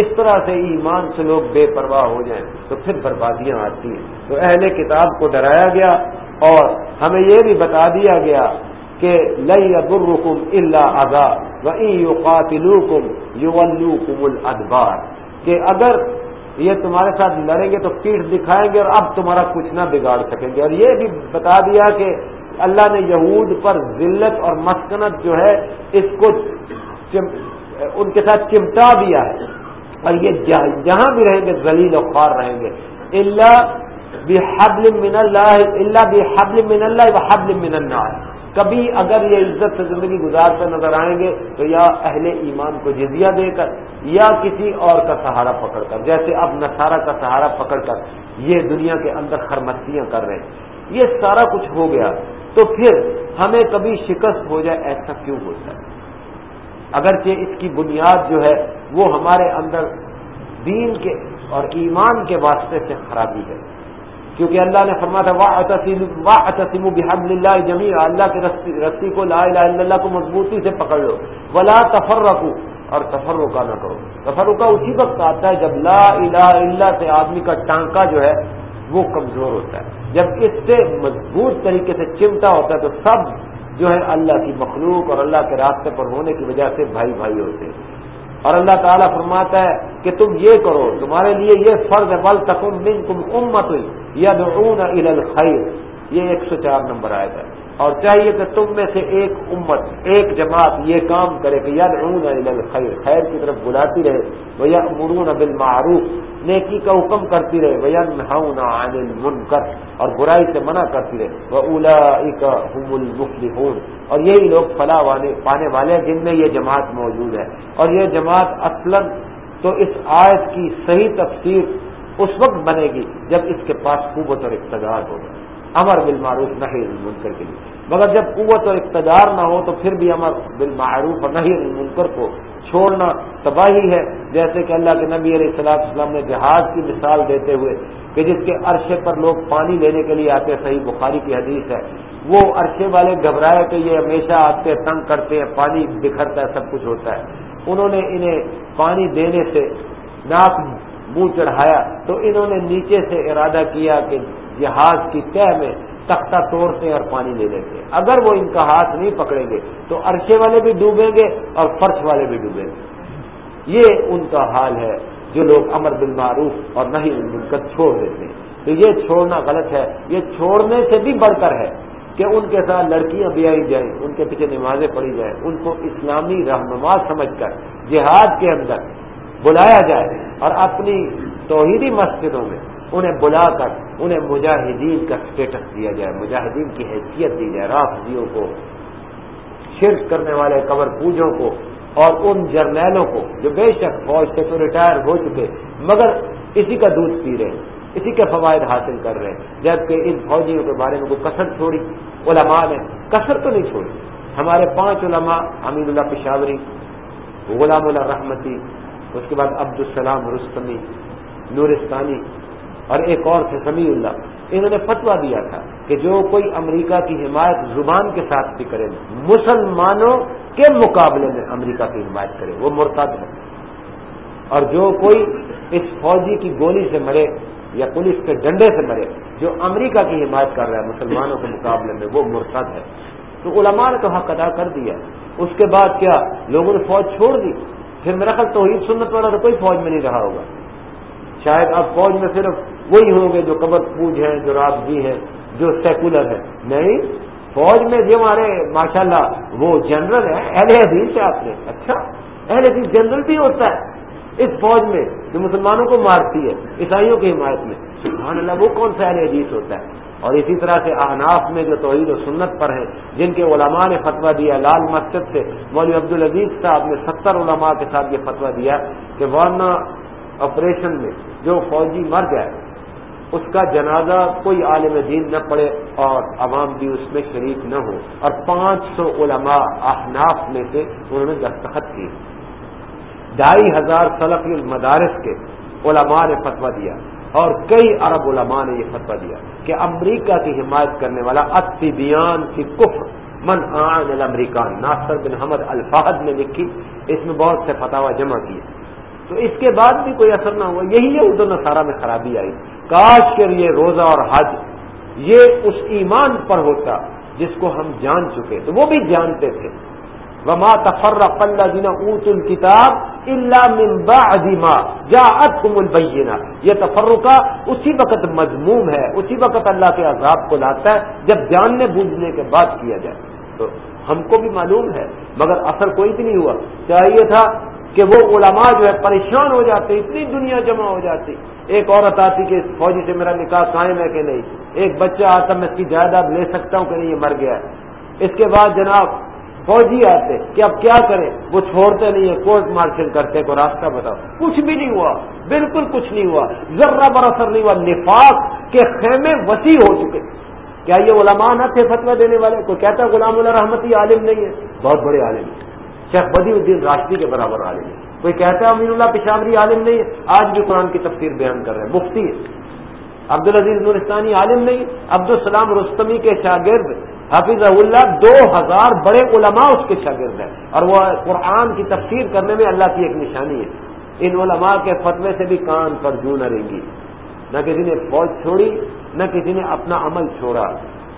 اس طرح سے ایمان سے لوگ بے پرواہ ہو جائیں، تو پھر بربادیاں آتی ہیں۔ تو اہل کتاب کو ڈرایا گیا اور ہمیں یہ بھی بتا دیا گیا کہ لئی ابرکم اللہ ادا و قاتل یو الادبار کہ اگر یہ تمہارے ساتھ لڑیں گے تو پیٹ دکھائیں گے اور اب تمہارا کچھ نہ بگاڑ سکیں گے اور یہ بھی بتا دیا کہ اللہ نے یہود پر ذلت اور مسکنت جو ہے اس کو ان کے ساتھ چمٹا دیا ہے اور یہ جہاں بھی رہیں گے ذلیل و خوار رہیں گے اللہ بحبل من اللہ اللہ بحبل من اللہ و حبل من النار کبھی اگر یہ عزت سے زندگی گزارتے نظر آئیں گے تو یا اہل ایمان کو جزیہ دے کر یا کسی اور کا سہارا پکڑ کر، جیسے اب نسارا کا سہارا پکڑ کر یہ دنیا کے اندر خرمستیاں کر رہے ہیں۔ یہ سارا کچھ ہو گیا تو پھر ہمیں کبھی شکست ہو جائے ایسا کیوں ہوتا ہے؟ اگرچہ اس کی بنیاد جو ہے وہ ہمارے اندر دین کے اور ایمان کے واسطے سے خرابی ہے۔ کیونکہ اللہ نے فرما تھا واہ اتسیم بحب اللہ جمی اللہ کے رسی کو لا الہ الا اللہ کو مضبوطی سے پکڑ لو۔ ولا تفر رکھو اور تفرقہ نہ کرو۔ تفرقہ اسی وقت آتا ہے جب لا الہ الا سے آدمی کا ٹانکا جو ہے، وہ کمزور ہوتا ہے۔ جب اس سے مضبوط طریقے سے چمٹا ہوتا ہے تو سب جو ہے اللہ کی مخلوق اور اللہ کے راستے پر ہونے کی وجہ سے بھائی بھائی ہوتے ہیں۔ اور اللہ تعالیٰ فرماتا ہے کہ تم یہ کرو، تمہارے لیے یہ فرض ہے بل تکم من تم امت ہوئی ید الخیر. یہ ایک سو چار نمبر آئے گا اور چاہیے کہ تم میں سے ایک امت، ایک جماعت یہ کام کرے کہ ید اون الخیر، خیر کی طرف بلاتی رہے. وہ مرون بالمعروف، نیکی کا حکم کرتی رہے. وہ عن المنکر، اور برائی سے منع کرتی رہے. وہ اولا المفلحون. اور یہی لوگ فلاح پانے والے ہیں جن میں یہ جماعت موجود ہے. اور یہ جماعت اصلا تو اس آیت کی صحیح تفسیر اس وقت بنے گی جب اس کے پاس قوت اور اقتدار ہوگا امر بالمعروف نہیں المنکر کے لیے۔ مگر جب قوت اور اقتدار نہ ہو تو پھر بھی امر بالمعروف اور نہیں المنکر کو چھوڑنا تباہی ہے۔ جیسے کہ اللہ کے نبی علیہ السلام نے جہاز کی مثال دیتے ہوئے کہ جس کے عرصے پر لوگ پانی لینے کے لیے آتے صحیح بخاری کی حدیث ہے۔ وہ عرصے والے گھبرائے کہ یہ ہمیشہ آتے تنگ کرتے ہیں، پانی بکھرتا ہے، سب کچھ ہوتا ہے۔ انہوں نے انہیں پانی دینے سے ناک منہ چڑھایا تو انہوں نے نیچے سے ارادہ کیا کہ جہاز کی تہ میں تختہ توڑتے اور پانی لے لیتے اگر وہ ان کا ہاتھ نہیں پکڑیں گے تو عرصے والے بھی ڈوبیں گے اور فرش والے بھی ڈوبیں گے۔ یہ ان کا حال ہے جو لوگ امر بالمعروف اور نہیں کر چھوڑ دیتے ہیں۔ تو یہ چھوڑنا غلط ہے۔ یہ چھوڑنے سے بھی بڑھ کر ہے کہ ان کے ساتھ لڑکیاں بھی آئی جائیں، ان کے پیچھے نمازیں پڑھی جائیں، ان کو اسلامی رہنما سمجھ کر جہاد کے اندر بلایا جائے اور اپنی توحیدی مسجدوں میں انہیں بلا کر انہیں مجاہدین کا اسٹیٹس دیا جائے، مجاہدین کی حیثیت دی جائے، رافضیوں کو، شرک کرنے والے قبر پوجوں کو اور ان جرنیلوں کو جو بے شک فوج سے تو ریٹائر ہو چکے، مگر اسی کا دودھ پی رہے ہیں، اسی کے فوائد حاصل کر رہے ہیں۔ جبکہ ان فوجیوں کے بارے میں کوئی کثر چھوڑی، علماء نے کثر تو نہیں چھوڑی۔ ہمارے پانچ علماء حمید اللہ پشاوری، غلام اللہ رحمتی اس کے بعد عبد السلام رستمی، نورستانی اور ایک اور تھے سمیع اللہ۔ انہوں نے فتوا دیا تھا کہ جو کوئی امریکہ کی حمایت زبان کے ساتھ بھی کرے، مسلمانوں کے مقابلے میں امریکہ کی حمایت کرے، وہ مرتد ہے۔ اور جو کوئی اس فوجی کی گولی سے مرے یا پولیس کے ڈنڈے سے مرے، جو امریکہ کی حمایت کر رہا ہے مسلمانوں کے مقابلے میں، وہ مرتد ہے۔ تو علماء نے تو حق ادا کر دیا۔ اس کے بعد کیا؟ لوگوں نے فوج چھوڑ دی۔ پھر میرا خیال توحید سنت والا تو کوئی فوج میں نہیں رہا ہوگا۔ شاید اب فوج میں صرف وہی ہوں گے جو قبر پوج ہیں جو رابطی ہیں جو سیکولر ہے۔ نہیں، فوج میں جو ہمارے ماشاء اللہ وہ جنرل ہے اہل حدیث ہے آپ نے اچھا اہل حدیث جنرل بھی ہوتا ہے۔ اس فوج میں جو مسلمانوں کو مارتی ہے، عیسائیوں کی حمایت میں۔ سبحان اللہ، وہ کون سا اہل حدیث ہوتا ہے؟ اور اسی طرح سے احناف میں جو توحید و سنت پر ہیں جن کے علماء نے فتویٰ دیا لال مسجد سے مولوی عبدالعزیز صاحب نے ستر علماء کے ساتھ یہ فتویٰ دیا کہ ورنہ آپریشن میں جو فوجی مر جائے، اس کا جنازہ کوئی عالم دین نہ پڑے اور عوام بھی اس میں شریک نہ ہو۔ اور پانچ سو علماء احناف میں سے انہوں نے دستخط کی ڈھائی ہزار سلفی المدارس کے علماء نے فتویٰ دیا۔ اور کئی عرب علماء نے یہ فتویٰ دیا کہ امریکہ کی حمایت کرنے والا اتبیان کی کفر، من آن الامریکان۔ ناصر بن حمد الفاظ نے لکھی، اس میں بہت سے فتوا جمع کیے۔ تو اس کے بعد بھی کوئی اثر نہ ہوا، یہی ہے اردو نصارہ میں خرابی آئی۔ کاش کے لیے روزہ اور حج، یہ اس ایمان پر ہوتا جس کو ہم جان چکے۔ تو وہ بھی جانتے تھے۔ وما تفرق الذين اوتوا الكتاب الا من بعد ما جاءتهم البينه یہ تفرقہ اسی وقت مضموم ہے، اسی وقت اللہ کے عذاب کو لاتا ہے، جب جاننے بوجھنے کے بعد کیا جائے۔ تو ہم کو بھی معلوم ہے، مگر اثر کوئی بھی نہیں ہوا۔ چاہیے تھا کہ وہ علماء جو ہے پریشان ہو جاتے، اتنی دنیا جمع ہو جاتی۔ ایک عورت آتی کہ فوجی سے میرا نکاح قائم ہے کہ نہیں؟ ایک بچہ آتا، میں اس کی جائیداد لے سکتا ہوں کہ نہیں، یہ مر گیا ہے۔ اس کے بعد جناب فوجی آتے کہ اب کیا کریں؟ وہ چھوڑتے نہیں ہے کورٹ مارشل کرتے کو راستہ بتاؤ۔ کچھ بھی نہیں ہوا۔ بالکل کچھ نہیں ہوا۔ ذرہ برسر نہیں ہوا۔ نفاق کے خیمے وسیع ہو چکے۔ کیا یہ علماء نہ تھے فتویٰ دینے والے؟ کوئی کہتا غلام اللہ رحمتی عالم نہیں ہے۔ بہت بڑے عالم ہے شیخ بدی الدین راشدی کے برابر عالم ہے کوئی کہتا ہے امین اللہ پشاوری عالم نہیں ہے۔ آج بھی قرآن کی تفسیر بیان کر رہے ہیں۔ مفتی ہے عبد العزیز نورستانی عالم نہیں عبد السلام رستمی کے شاگرد حافظ اللہ دو ہزار بڑے علماء اس کے شاگرد ہیں۔ اور وہ قرآن کی تفسیر کرنے میں اللہ کی ایک نشانی ہے۔ ان علماء کے فتوے سے بھی کان پر جو نہ رہیں گی۔ نہ کسی نے فوج چھوڑی، نہ کسی نے اپنا عمل چھوڑا۔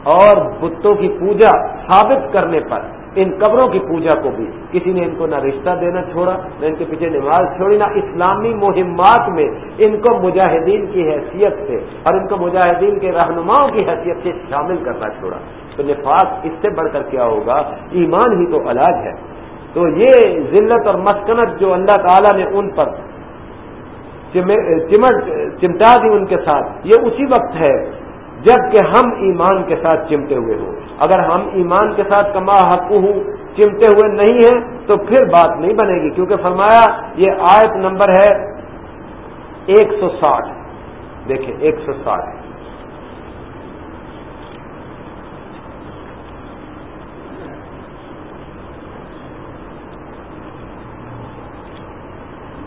اور بتوں کی پوجا ثابت کرنے پر، ان قبروں کی پوجا کو بھی۔ کسی نے ان کو نہ رشتہ دینا چھوڑا، نہ ان کے پیچھے نماز چھوڑی، نہ اسلامی مہمات میں ان کو مجاہدین کی حیثیت سے اور ان کو مجاہدین کے رہنماؤں کی حیثیت سے شامل کرنا چھوڑا۔ تو نفاق اس سے بڑھ کر کیا ہوگا؟ ایمان ہی تو علاج ہے۔ تو یہ ذلت اور مسکنت جو اللہ تعالیٰ نے ان پر چمٹ، چمٹا دی ان کے ساتھ، یہ اسی وقت ہے جبکہ ہم ایمان کے ساتھ چمٹے ہوئے ہوں۔ اگر ہم ایمان کے ساتھ کما حق ہوں چمٹے ہوئے نہیں ہیں، تو پھر بات نہیں بنے گی۔ کیونکہ فرمایا یہ آیت نمبر ہے ایک سو ساٹھ۔ دیکھیں، ایک سو ساٹھ۔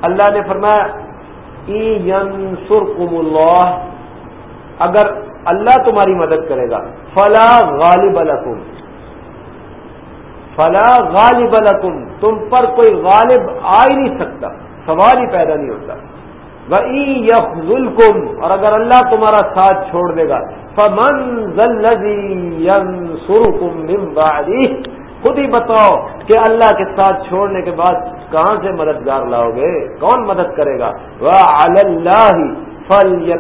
اللہ نے فرمایا اللہ. اگر اللہ تمہاری مدد کرے گا، فلا غالب لکم۔ فلا غالب لکم۔ تم پر کوئی غالب آ ہی نہیں سکتا، سوال ہی پیدا نہیں ہوتا۔ وہ اور اگر اللہ تمہارا ساتھ چھوڑ دے گا، فمن خود ہی بتاؤ کہ اللہ کے ساتھ چھوڑنے کے بعد کہاں سے مددگار لاؤ گے؟ کون مدد کرے گا؟ اللہ فل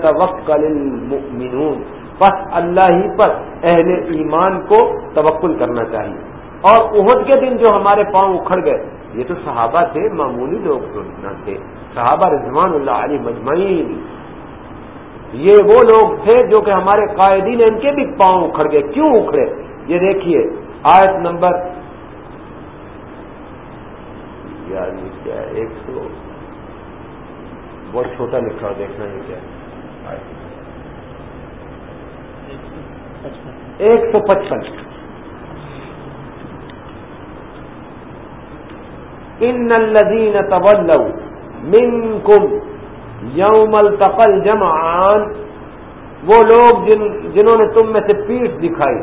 بس اللہ ہی پر اہل ایمان کو توکل کرنا چاہیے۔ اور عہد کے دن جو ہمارے پاؤں اکھڑ گئے، یہ تو صحابہ تھے، معمولی لوگ تو نہ تھے۔ صحابہ رضوان اللہ علی مجمعین۔ یہ وہ لوگ تھے جو کہ ہمارے قائدین ان کے بھی پاؤں اکھڑ گئے۔ کیوں اکھڑے؟ یہ دیکھیے، آیت نمبر یار یہ کیا ہے؟ ایک سو بہت چھوٹا لکھا دیکھنا یہ کیا ہے؟ ایک سو پچپن۔ ان الذين تولوا منكم يوم التقى الجمعان، وہ لوگ جن، جنہوں نے تم میں سے پیٹ دکھائی،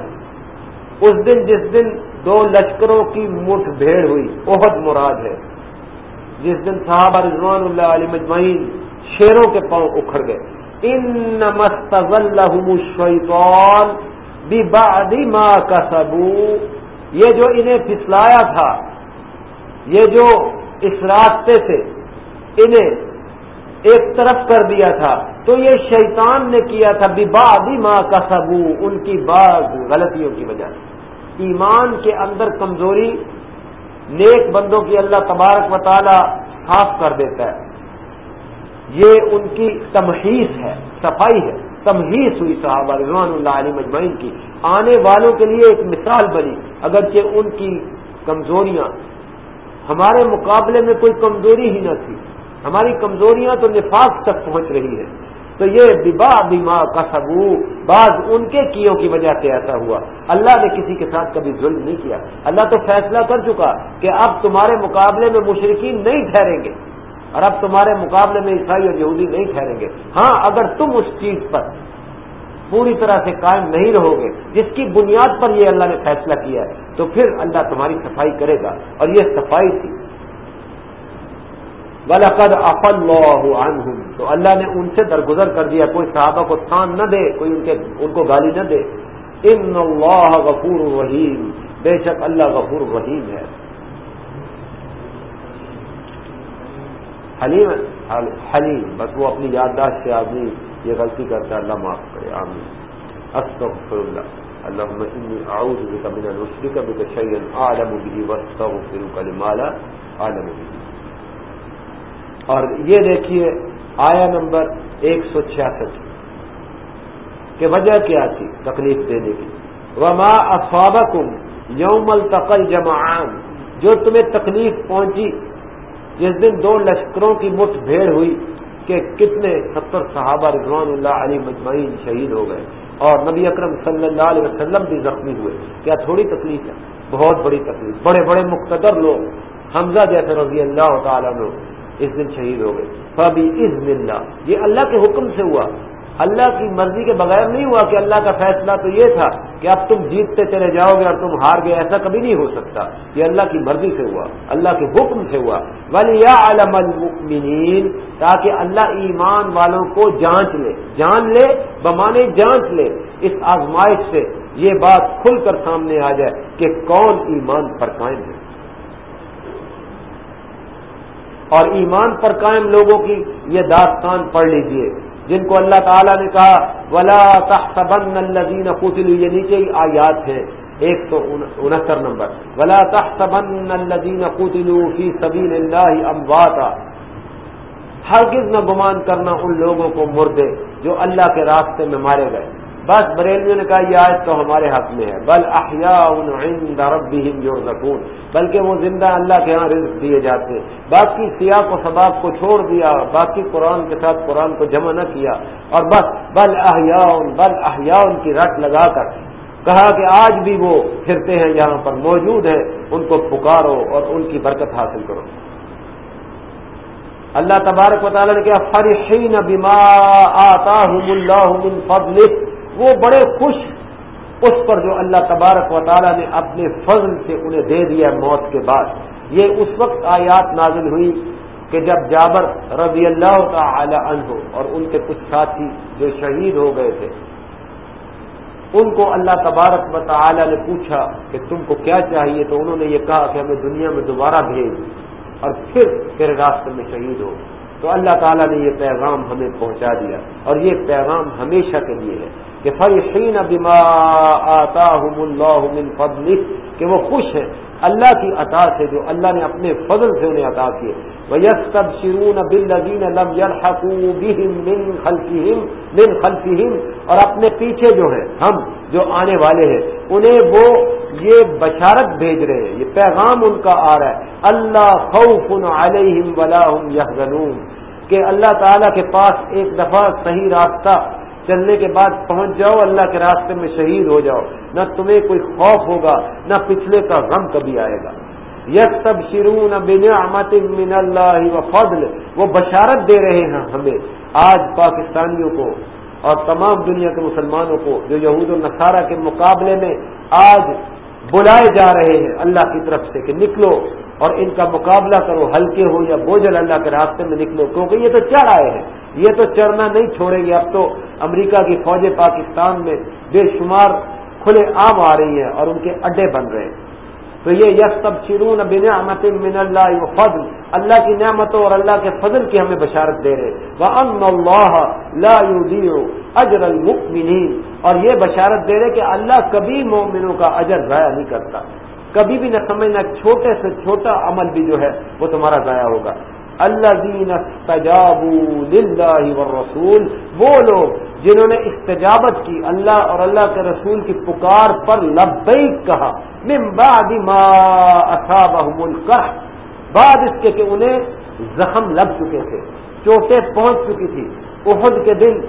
اس دن جس دن دو لشکروں کی مٹھ بھیڑ ہوئی بہت مراد ہے۔ جس دن صحابہ رضوان اللہ علی مجمعین شیروں کے پاؤں اکھڑ گئے۔ ان مستغلهم الشیطان ببعد ما كسبوا۔ یہ جو انہیں پھسلایا تھا، یہ جو اس راستے سے انہیں ایک طرف کر دیا تھا، تو یہ شیطان نے کیا تھا بادی ماں کا سبو ان کی بعض غلطیوں کی وجہ سے۔ ایمان کے اندر کمزوری نیک بندوں کی اللہ تبارک و تعالی صاف کر دیتا ہے۔ یہ ان کی تمہیس ہے، صفائی ہے۔ تمہیس ہوئی صحابہ رضوان اللہ علی مجمعین کی۔ آنے والوں کے لیے ایک مثال بنی۔ اگرچہ ان کی کمزوریاں، ہمارے مقابلے میں کوئی کمزوری ہی نہ تھی۔ ہماری کمزوریاں تو نفاق تک پہنچ رہی ہیں۔ تو یہ ببا بیما کا سبو بعض ان کے کیوں کی وجہ سے ایسا ہوا؟ اللہ نے کسی کے ساتھ کبھی ظلم نہیں کیا۔ اللہ تو فیصلہ کر چکا کہ اب تمہارے مقابلے میں مشرقین نہیں ٹھہریں گے اور اب تمہارے مقابلے میں عیسائی اور یہودی نہیں ٹھہریں گے۔ ہاں اگر تم اس چیز پر پوری طرح سے قائم نہیں رہو گے، جس کی بنیاد پر یہ اللہ نے فیصلہ کیا ہے، تو پھر اللہ تمہاری صفائی کرے گا۔ اور یہ صفائی تھی۔ بلاقد اف اللہ تو اللہ نے ان سے درگزر کر دیا، کوئی صحابہ کو تھان نہ دے، کوئی ان کے، ان کو گالی نہ دے۔ ان اللہ غفور الرحیم بے شک اللہ غفور الرحیم ہے۔ حلیم حلیم۔ بس وہ اپنی یادداشت سے آدمی یہ غلطی کرتا ہے، اللہ معاف کرے، آمین۔ استغفر اللہ اللهم اني اعوذ بك من ان اشرك بك شيئا اعلم به واستغفرك لما لا اعلم به۔ اور یہ دیکھیے آیا نمبر ایک سو چھیاسٹھ کہ وجہ کیا تھی تکلیف دینے کی۔ وما اصابکم یوم التقل جمعان جو تمہیں تکلیف پہنچی، جس دن دو لشکروں کی مٹھ بھیڑ ہوئی کہ کتنے ستر صحابہ رضوان اللہ علی مجمعین شہید ہو گئے اور نبی اکرم صلی اللہ علیہ وسلم بھی زخمی ہوئے۔ کیا تھوڑی تکلیف ہے؟ بہت بڑی تکلیف۔ بڑے بڑے مقتدر لوگ، حمزہ جیسے رضی اللہ تعالیٰ اس دن شہید ہو گئے۔ فبی از اللہ یہ اللہ کے حکم سے ہوا۔ اللہ کی مرضی کے بغیر نہیں ہوا کہ اللہ کا فیصلہ تو یہ تھا کہ اب تم جیتتے چلے جاؤ گے اور تم ہار گئے، ایسا کبھی نہیں ہو سکتا۔ یہ اللہ کی مرضی سے ہوا، اللہ کے حکم سے ہوا۔ ولی علم المؤمنین تاکہ اللہ ایمان والوں کو جانچ لے۔ جان لے، بمانے جانچ لے۔ اس آزمائش سے یہ بات کھل کر سامنے آ جائے کہ کون ایمان پر قائم ہے۔ اور ایمان پر قائم لوگوں کی یہ داستان پڑھ لیجیے۔ جن کو اللہ تعالیٰ نے کہا، ولا تحسبن الذین قتلوا، یہ نیچے ہی آیات ہیں۔ ایک سو انہتر نمبر۔ ولا تحسبن الذین قتلوا فی سبیل اللہ امواتا ہرگز نہ گمان کرنا ان لوگوں کو مردے جو اللہ کے راستے میں مارے گئے۔ بس بریلویوں نے کہا یہ آج تو ہمارے حق میں ہے۔ بل احیاء عند ربهم يرزقون بلکہ وہ زندہ اللہ کے ہاں رزق دیے جاتے باقی سیاق و سباب کو چھوڑ دیا، باقی قرآن کے ساتھ قرآن کو جمع نہ کیا۔ اور بس بل احیاء بل احیاء کی رٹ لگا کر کہا کہ آج بھی وہ پھرتے ہیں یہاں پر موجود ہیں۔ ان کو پکارو اور ان کی برکت حاصل کرو۔ اللہ تبارک و تعالیٰ نے کیا فرشین بما آتا من فضل وہ بڑے خوش اس پر جو اللہ تبارک و تعالیٰ نے اپنے فضل سے انہیں دے دیا موت کے بعد۔ یہ اس وقت آیات نازل ہوئی کہ جب جابر رضی اللہ تعالی عنہ اور ان کے کچھ ساتھی جو شہید ہو گئے تھے، ان کو اللہ تبارک و تعالی نے پوچھا کہ تم کو کیا چاہیے؟ تو انہوں نے یہ کہا کہ ہمیں دنیا میں دوبارہ بھیج اور پھر تیرے راستے میں شہید ہو۔ تو اللہ تعالیٰ نے یہ پیغام ہمیں پہنچا دیا اور یہ پیغام ہمیشہ کے لیے ہے۔ کہ فرشین بما آتا اللہ من فضل کہ وہ خوش ہیں اللہ کی عطا سے جو اللہ نے اپنے فضل سے انہیں عطا کیے۔ وہ یس تب شرون بلین لم من خلفیم من خلفیم اور اپنے پیچھے جو ہیں، ہم جو آنے والے ہیں، انہیں وہ یہ بشارت بھیج رہے ہیں، یہ پیغام ان کا آ رہا ہے۔ اللہ خوف علیہم ولا یحزنون کہ اللہ تعالیٰ کے پاس ایک دفعہ صحیح راستہ چلنے کے بعد پہنچ جاؤ، اللہ کے راستے میں شہید ہو جاؤ۔ نہ تمہیں کوئی خوف ہوگا، نہ پچھلے کا غم کبھی آئے گا۔ یس تب شرون من اللہ و فضل۔ وہ بشارت دے رہے ہیں ہمیں، آج پاکستانیوں کو اور تمام دنیا کے مسلمانوں کو، جو یہود و نصارہ کے مقابلے میں آج بلائے جا رہے ہیں اللہ کی طرف سے کہ نکلو اور ان کا مقابلہ کرو، ہلکے ہو یا بوجھل اللہ کے راستے میں نکلو، کیونکہ یہ تو چڑھ آئے ہیں۔ یہ تو چڑھنا نہیں چھوڑیں گے۔ اب تو امریکہ کی فوجیں پاکستان میں بے شمار کھلے عام آ رہی ہیں اور ان کے اڈے بن رہے ہیں۔ تو یہ یس تب شرون بنعمت من اللہ فضل۔ اللہ کی نعمتوں اور اللہ کے فضل کی ہمیں بشارت دے رہے وہ اللہ لا اجر المؤمنین۔ اور یہ بشارت دے رہے کہ اللہ کبھی مومنوں کا اجر ضائع نہیں کرتا۔ کبھی بھی نہ سمجھنا چھوٹے سے چھوٹا عمل بھی جو ہے وہ تمہارا ضائع ہوگا۔ اللہ دین و رسول وہ لوگ جنہوں نے استجابت کی، اللہ اور اللہ کے رسول کی پکار پر لبیک کہا۔ من بعد ما اصابهم القح بعد اس کے کہ انہیں زخم لگ چکے تھے، چوٹیں پہنچ چکی تھی احد کے دن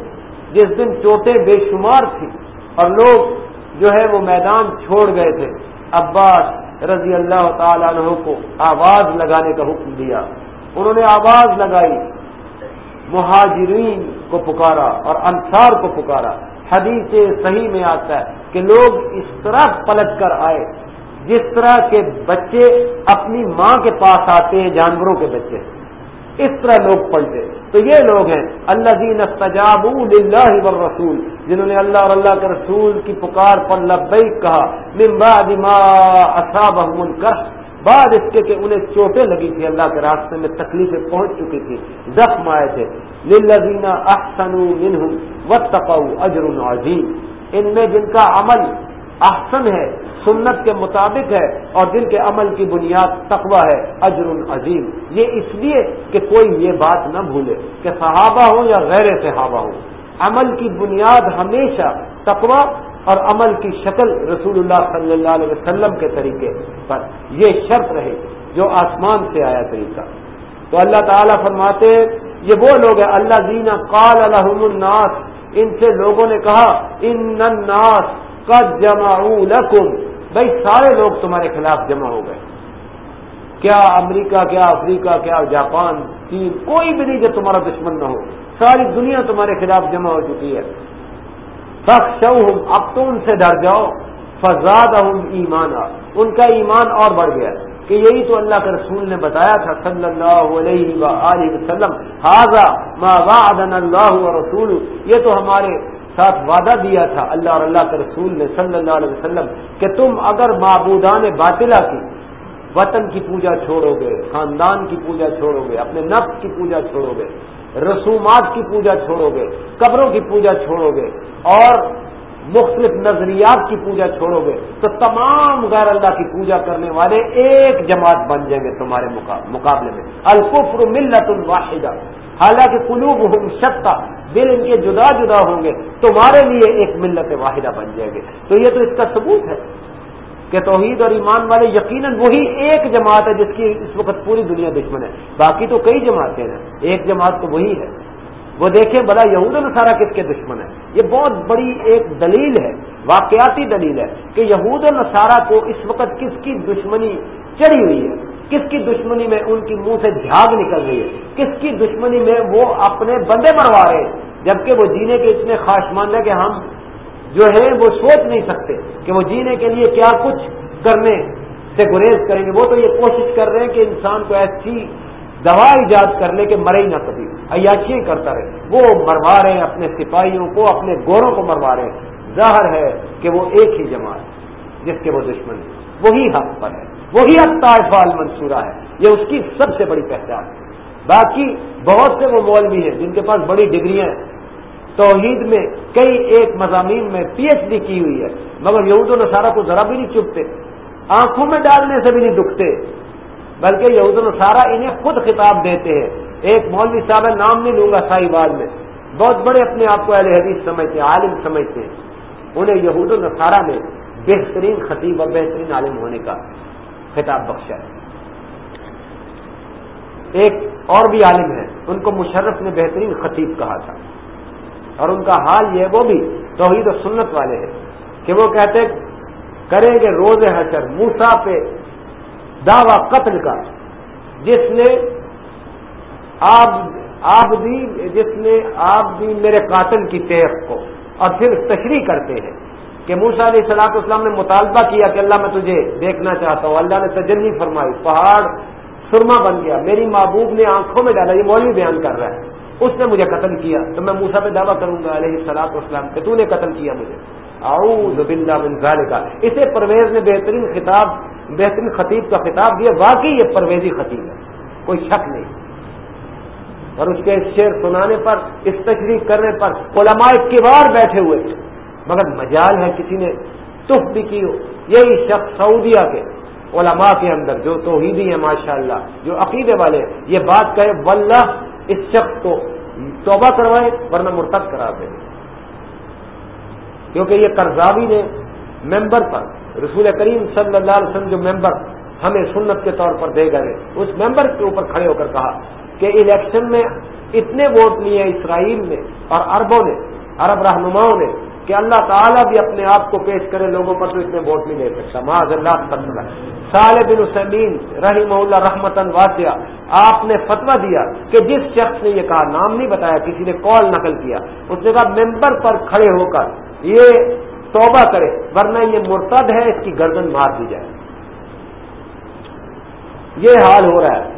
جس دن چوٹیں بے شمار تھی اور لوگ جو ہے وہ میدان چھوڑ گئے تھے، عباس رضی اللہ تعالیٰ عنہ کو آواز لگانے کا حکم دیا۔ انہوں نے آواز لگائی، مہاجرین کو پکارا اور انصار کو پکارا۔ حدیث صحیح میں آتا ہے کہ لوگ اس طرح پلٹ کر آئے، جس طرح کے بچے اپنی ماں کے پاس آتے ہیں، جانوروں کے بچے۔ اس طرح لوگ پلٹے۔ تو یہ لوگ ہیں اللہ دین تجاب اللہ رسول جنہوں نے اللہ اور اللہ کے رسول کی پکار پر لبئی کہا ممبا دما اصاب کر بعد اس کے کہ انہیں چوٹیں لگی تھی اللہ کے راستے میں تکلیفیں پہنچ چکی تھی زخم آئے تھے۔ للذین احسنوا منہم واتقوا اجر عظیم۔ ان میں جن کا عمل احسن ہے سنت کے مطابق ہے اور جن کے عمل کی بنیاد تقوی ہے، اجر عظیم۔ یہ اس لیے کہ کوئی یہ بات نہ بھولے کہ صحابہ ہوں یا غیر صحابہ ہوں۔ عمل کی بنیاد ہمیشہ تقوی اور عمل کی شکل رسول اللہ صلی اللہ علیہ وسلم کے طریقے پر۔ یہ شرط رہے جو آسمان سے آیا طریقہ۔ تو اللہ تعالیٰ فرماتے یہ وہ لوگ ہیں اللہ دینا قال الحم الناس۔ ان سے لوگوں نے کہا، ان الناس کا جمع بھائی سارے لوگ تمہارے خلاف جمع ہو گئے۔ کیا امریکہ، کیا افریقہ، کیا جاپان، چین، کوئی بھی نہیں جو تمہارا دشمن نہ ہو، ساری دنیا تمہارے خلاف جمع ہو چکی ہے۔ اب تو ان سے ڈر جاؤ۔ فضاد ایمان ان کا ایمان اور بڑھ گیا کہ یہی تو اللہ کے رسول نے بتایا تھا صلی اللہ علیہ وسلم۔ ما وعدنا اللہ رسول یہ تو ہمارے ساتھ وعدہ دیا تھا اللہ اور اللہ کے رسول نے صلی اللہ علیہ وسلم کہ تم اگر معبودان باطلا کی وطن کی پوجا چھوڑو گے خاندان کی پوجا چھوڑو گے اپنے نفس کی پوجا چھوڑو گے رسومات کی پوجا چھوڑو گے قبروں کی پوجا چھوڑو گے اور مختلف نظریات کی پوجا چھوڑو گے تو تمام غیر اللہ کی پوجا کرنے والے ایک جماعت بن جائیں گے تمہارے مقابلے میں۔ القفر ملت الواحدہ حالانکہ قلوب ہوں شکتا دل ان کے جدا جدا ہوں گے، تمہارے لیے ایک ملت واحدہ بن جائیں گے۔ تو یہ تو اس کا ثبوت ہے کہ توحید اور ایمان والے یقیناً وہی ایک جماعت ہے جس کی اس وقت پوری دنیا دشمن ہے۔ باقی تو کئی جماعتیں ہیں۔ ایک جماعت تو وہی ہے۔ وہ دیکھیں بلا یہود النصارہ کس کے دشمن ہے یہ بہت بڑی ایک دلیل ہے، واقعاتی دلیل ہے کہ یہود النصارہ کو اس وقت کس کی دشمنی چڑھی ہوئی ہے۔ کس کی دشمنی میں ان کی منہ سے جھاگ نکل رہی ہے؟ کس کی دشمنی میں وہ اپنے بندے مروا رہے ہیں؟ جبکہ وہ جینے کے اتنے خواہش مند ہے کہ ہم جو ہے وہ سوچ نہیں سکتے کہ وہ جینے کے لیے کیا کچھ کرنے سے گریز کریں گے۔ وہ تو یہ کوشش کر رہے ہیں کہ انسان کو ایسی دوا ایجاد کر لے کہ مرے ہی نہ کبھی۔ عیاشی کرتا رہے۔ وہ مروا رہے ہیں، اپنے سپاہیوں کو، اپنے گوروں کو مروا رہے ہیں۔ ظاہر ہے کہ وہ ایک ہی جماعت جس کے وہ دشمن وہی حق پر ہے۔ وہی اب طائفہ المنصورہ ہے۔ یہ اس کی سب سے بڑی پہچان ہے۔ باقی بہت سے وہ مولوی ہیں جن کے پاس بڑی ڈگریاں ہیں۔ توحید میں کئی ایک مضامین میں پی ایچ ڈی کی ہوئی ہے، مگر یہود و نصارہ کو ذرا بھی نہیں چپتے، آنکھوں میں ڈالنے سے بھی نہیں دکھتے، بلکہ یہود و نصارہ انہیں خود خطاب دیتے ہیں۔ ایک مولوی صاحب نام نہیں لوں گا سائی بال میں۔ بہت بڑے اپنے آپ کو اہل حدیث سمجھتے ہیں، عالم سمجھتے ہیں۔ انہیں یہود و نصارہ میں بہترین خطیب اور بہترین عالم ہونے کا خطاب بخشا ہے۔ ایک اور بھی عالم ہے، ان کو مشرف نے بہترین خطیب کہا تھا۔ اور ان کا حال یہ وہ بھی توحید و سنت والے ہیں۔ کہ وہ کہتے کریں گے روز حشر موسا پہ دعوی قتل کا۔ جس نے آپ آپ بھی جس نے آپ بھی میرے قاتل کی تیخ کو، اور پھر تشریح کرتے ہیں۔ کہ موسا علیہ صلاح اسلام نے مطالبہ کیا کہ اللہ میں تجھے دیکھنا چاہتا ہوں، اللہ نے تجلی فرمائی، پہاڑ سرما بن گیا، میری محبوب نے آنکھوں میں ڈالا، یہ مولوی بیان کر رہا ہے۔ اس نے مجھے قتل کیا، تو میں موسا پہ دعویٰ کروں گا علیہ سلاط اسلام کہ تو نے قتل کیا مجھے۔ اعوذ باللہ من کا اسے پرویز نے بہترین خطاب، بہترین خطیب کا خطاب دیا، واقعی یہ پرویزی خطیب ہے، کوئی شک نہیں۔ اور اس کے شعر سنانے پر، اس تشریح کرنے پر علماء کبار بیٹھے ہوئے تھے۔ مگر مجال ہے کسی نے تف بھی کی ہو۔ یہی شخص سعودیہ کے علماء کے اندر جو توحیدی ہیں ماشاء اللہ جو عقیدے والے یہ بات کہے، واللہ، اس شخص کو توبہ کروائے ورنہ مرتب کرا دے کیونکہ یہ کرزاوی نے ممبر پر، رسول کریم صلی اللہ علیہ وسلم جو ممبر ہمیں سنت کے طور پر دے گئے، اس ممبر کے اوپر کھڑے ہو کر کہا کہ الیکشن میں اتنے ووٹ لیے اسرائیل نے اور اربوں نے، عرب رہنماؤں نے کہ اللہ تعالیٰ بھی اپنے آپ کو پیش کرے، لوگوں پر تو اتنے ووٹ نہیں دے سکتا۔ معاذ اللہ سال بن حسین رحیم اللہ رحمتن واسعہ، آپ نے فتویٰ دیا کہ جس شخص نے یہ کہا، نام نہیں بتایا، کسی نے کال نقل کیا۔ اس نے کہا، ممبر پر کھڑے ہو کر یہ توبہ کرے، ورنہ یہ مرتد ہے، اس کی گردن مار دی جائے۔ یہ حال ہو رہا ہے۔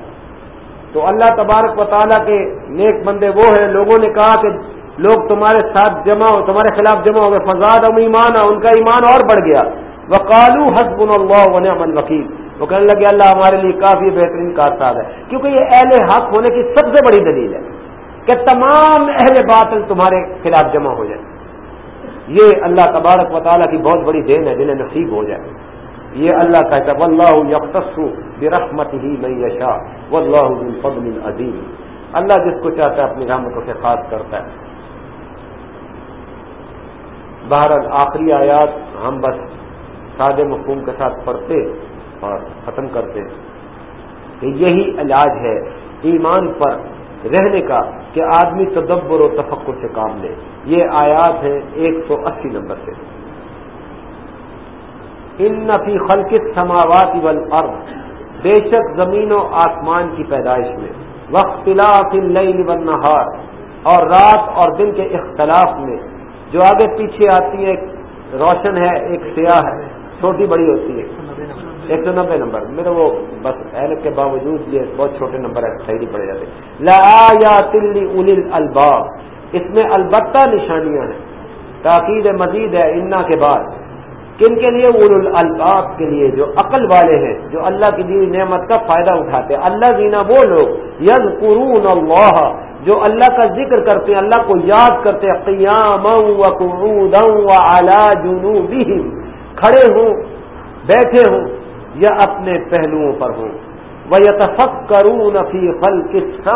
تو اللہ تبارک و تعالیٰ کے نیک بندے وہ ہیں، لوگوں نے کہا کہ لوگ تمہارے ساتھ جمع ہو تمہارے خلاف جمع ہو گئے. فضاد ام ایمان ان کا ایمان اور بڑھ گیا. وہ کالو حسب اللہ امن وکیل وہ کہنے لگے، اللہ ہمارے لیے کافی بہترین کارساز ہے. کیونکہ یہ اہل حق ہونے کی سب سے بڑی دلیل ہے کہ تمام اہل باطل تمہارے خلاف جمع ہو جائے یہ اللہ تبارک و تعالیٰ کی بہت بڑی دین ہے، جنہیں نصیب ہو جائے. یہ اللہ کہتا ہے، واللہ یکتص برحمت ہی میں یشا و اللہ عظیم اللہ جس کو چاہتا ہے، اپنی رحمتوں سے خاص کرتا ہے. بہرحال آخری آیات ہم بس سادے مفہوم کے ساتھ پڑھتے اور ختم کرتے کہ یہی علاج ہے ایمان پر رہنے کا کہ آدمی تدبر و تفکر سے کام لے۔ یہ آیات ہے ایک سو اسی نمبر سے۔ ان نفی خلقت سماوات والارض، بے شک زمین و آسمان کی پیدائش میں۔ وقت والنہار اور رات اور دن کے اختلاف میں۔ جو آگے پیچھے آتی ہے روشن ہے، ایک سیاہ ہے، چھوٹی بڑی ہوتی ہے۔ ایک سو نبے نمبر۔ میرے وہ بس اہل کے باوجود یہ بہت چھوٹے نمبر ہے صحیح نہیں پڑے جاتے۔ لا یا تلی ال الباب اس میں البتہ نشانیاں ہیں۔ تاکید مزید ہے، انا کے بعد۔ کن کے لیے؟ اول الباب کے لیے، جو عقل والے ہیں، جو اللہ کی دی نعمت کا فائدہ اٹھاتے ہیں۔ اللہ دینا وہ لوگ یز قرون اللہ، جو اللہ کا ذکر کرتے ہیں، اللہ کو یاد کرتے ہیں۔ قیام کھڑے ہوں، بیٹھے ہوں، یا اپنے پہلوؤں پر ہوں۔ وہ یتفق کروں فی فل کس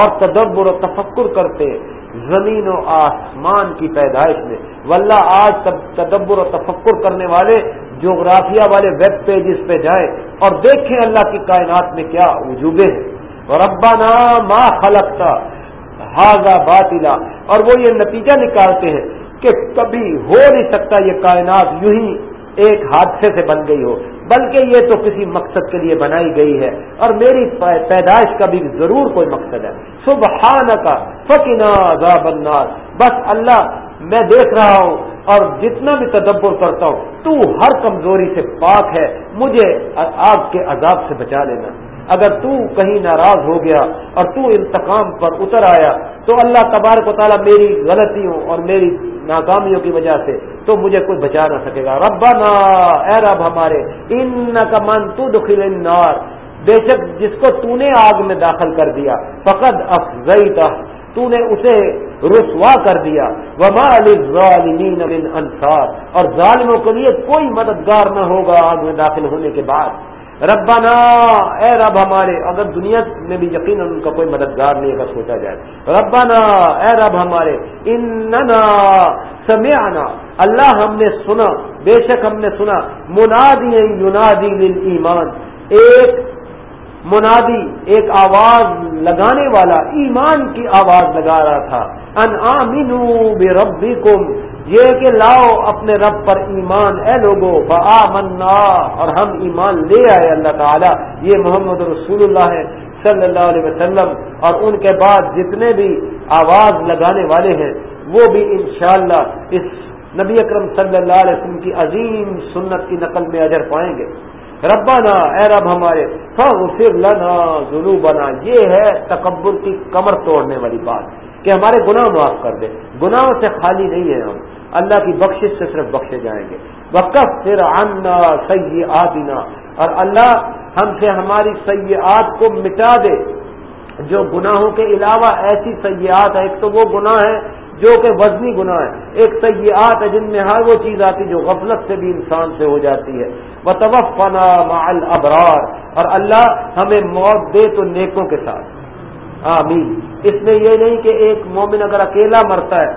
اور تدبر و تفکر کرتے زمین و آسمان کی پیدائش میں۔ واللہ، آج تدبر و تفکر کرنے والے، جغرافیہ والے ویب پیجز پہ جائیں اور دیکھیں اللہ کی کائنات میں کیا وجوبے ہیں۔ ربنا ما خلقتا ہاضا باطلا۔ اور وہ یہ نتیجہ نکالتے ہیں کہ کبھی ہو نہیں سکتا یہ کائنات یوں ہی ایک حادثے سے بن گئی ہو۔ بلکہ یہ تو کسی مقصد کے لیے بنائی گئی ہے اور میری پیدائش کا بھی ضرور کوئی مقصد ہے۔ سبحان کا فکنا عذاب النار۔ بس اللہ، میں دیکھ رہا ہوں اور جتنا بھی تدبر کرتا ہوں، تو ہر کمزوری سے پاک ہے۔ مجھے آگ کے عذاب سے بچا لینا۔ اگر تو کہیں ناراض ہو گیا اور تو انتقام پر اتر آیا تو اللہ تبارک و تعالیٰ میری غلطیوں اور میری ناکامیوں کی وجہ سے تو مجھے کوئی بچا نہ سکے گا۔ ربنا، اے رب ہمارے ان کا من تو دخل النار۔ بے شک جس کو تو نے آگ میں داخل کر دیا، فقد افزئی تو نے اسے رسوا کر دیا۔ وما للظالمین من انصار۔ اور ظالموں کے لیے کوئی مددگار نہ ہوگا آگ میں داخل ہونے کے بعد۔ ربنا، اے رب ہمارے، اگر دنیا میں بھی یقیناً ان کا کوئی مددگار نہیں اگر سوچا جائے۔ ربنا، اے رب ہمارے، اننا سمعنا۔ اللہ ہم نے سنا، بے شک ہم نے سنا۔ منادی یونادی للایمان۔ ایک منادی، ایک آواز لگانے والا، ایمان کی آواز لگا رہا تھا۔ ان آمنو بربکم، یہ کہ لاؤ اپنے رب پر ایمان، اے لوگو با منا اور ہم ایمان لے آئے اللہ تعالی۔ یہ محمد رسول اللہ ہے صلی اللہ علیہ وسلم، اور ان کے بعد جتنے بھی آواز لگانے والے ہیں، وہ بھی انشاءاللہ اس نبی اکرم صلی اللہ علیہ وسلم کی عظیم سنت کی نقل میں اجر پائیں گے۔ ربنا، اے رب ہمارے فغفر لنا ذنوبنا۔ یہ ہے تکبر کی کمر توڑنے والی بات کہ ہمارے گناہ معاف کر دے۔ گناہوں سے خالی نہیں ہے ہم۔ اللہ کی بخشش سے صرف بخشے جائیں گے۔ وقف پھر آنا سیاح اور اللہ ہم سے ہماری سیاحت کو مٹا دے۔ جو گناہوں کے علاوہ ایسی سیاحت ہے ایک تو وہ گناہ ہے جو کہ وزنی گناہ ہے۔ ایک سیاحت ہے جن میں ہر وہ چیز آتی جو غفلت سے بھی انسان سے ہو جاتی ہے۔ وہ توفنا مال ابرار اور اللہ ہمیں موت دے تو نیکوں کے ساتھ۔ آمین۔ اس میں یہ نہیں کہ ایک مومن اگر اکیلا مرتا ہے،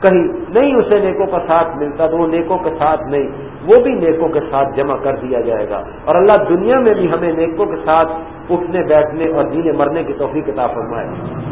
کہیں نہیں اسے نیکوں کا ساتھ ملتا، تو وہ نیکوں کے ساتھ نہیں۔ وہ بھی نیکوں کے ساتھ جمع کر دیا جائے گا۔ اور اللہ دنیا میں بھی ہمیں نیکوں کے ساتھ اٹھنے، بیٹھنے اور جینے، مرنے کی توفیق عطا فرمائے۔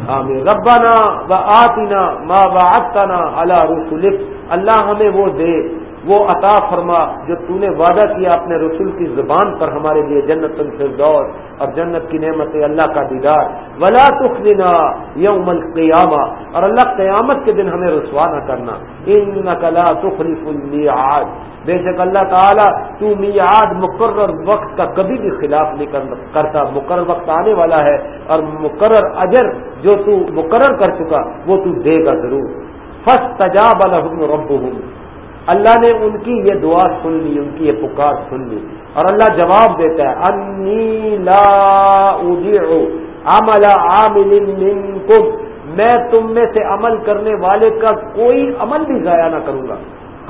آمین۔ ربنا و آتینا ما وعدتنا اللہ رسولک۔ اللہ ہمیں وہ دے وہ عطا فرما جو تو نے وعدہ کیا اپنے رسول کی زبان پر ہمارے لیے جنت الفردوس اور جنت کی نعمت اللہ کا دیدار۔ ولا تخلنا یوم القیامہ اور اللہ قیامت کے دن ہمیں رسوا نہ کرنا۔ انک لا تخلف المیعاد بے شک اللہ تعالیٰ تو میعاد مقرر وقت کا کبھی بھی خلاف نہیں کرتا۔ مقرر وقت آنے والا ہے اور مقرر اجر جو تو مقرر کر چکا وہ تو دے گا ضرور۔ فس تجاب الحم رب اللہ نے ان کی یہ دعا سن لی، ان کی یہ پکار سن لی۔ اور اللہ جواب دیتا ہے، انی لا عمل عامل منکم۔ میں تم میں سے عمل کرنے والے کا کوئی عمل بھی ضائع نہ کروں گا۔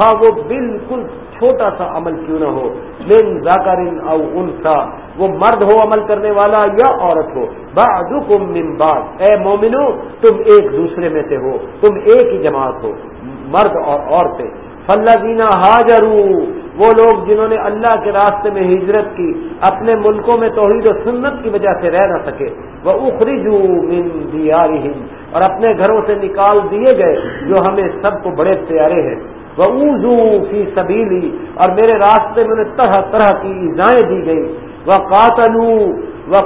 ہاں وہ بالکل چھوٹا سا عمل کیوں نہ ہو۔ من ذاکر او انسا۔ وہ مرد ہو عمل کرنے والا یا عورت ہو۔ بعضکم من بعض۔ اے مومنو، تم ایک دوسرے میں سے ہو، تم ایک ہی جماعت ہو۔ مرد اور عورتیں۔ فلدینہ حاجرو وہ لوگ جنہوں نے اللہ کے راستے میں ہجرت کی، اپنے ملکوں میں توحید و سنت کی وجہ سے رہ نہ سکے۔ وہ اخرجو من دیارہم اور اپنے گھروں سے نکال دیے گئے، جو ہمیں سب کو بڑے پیارے ہیں۔ وہ اوزو فی سبیلی اور میرے راستے میں انہیں طرح طرح کی ایزائیں دی گئی وہ قاتلو وہ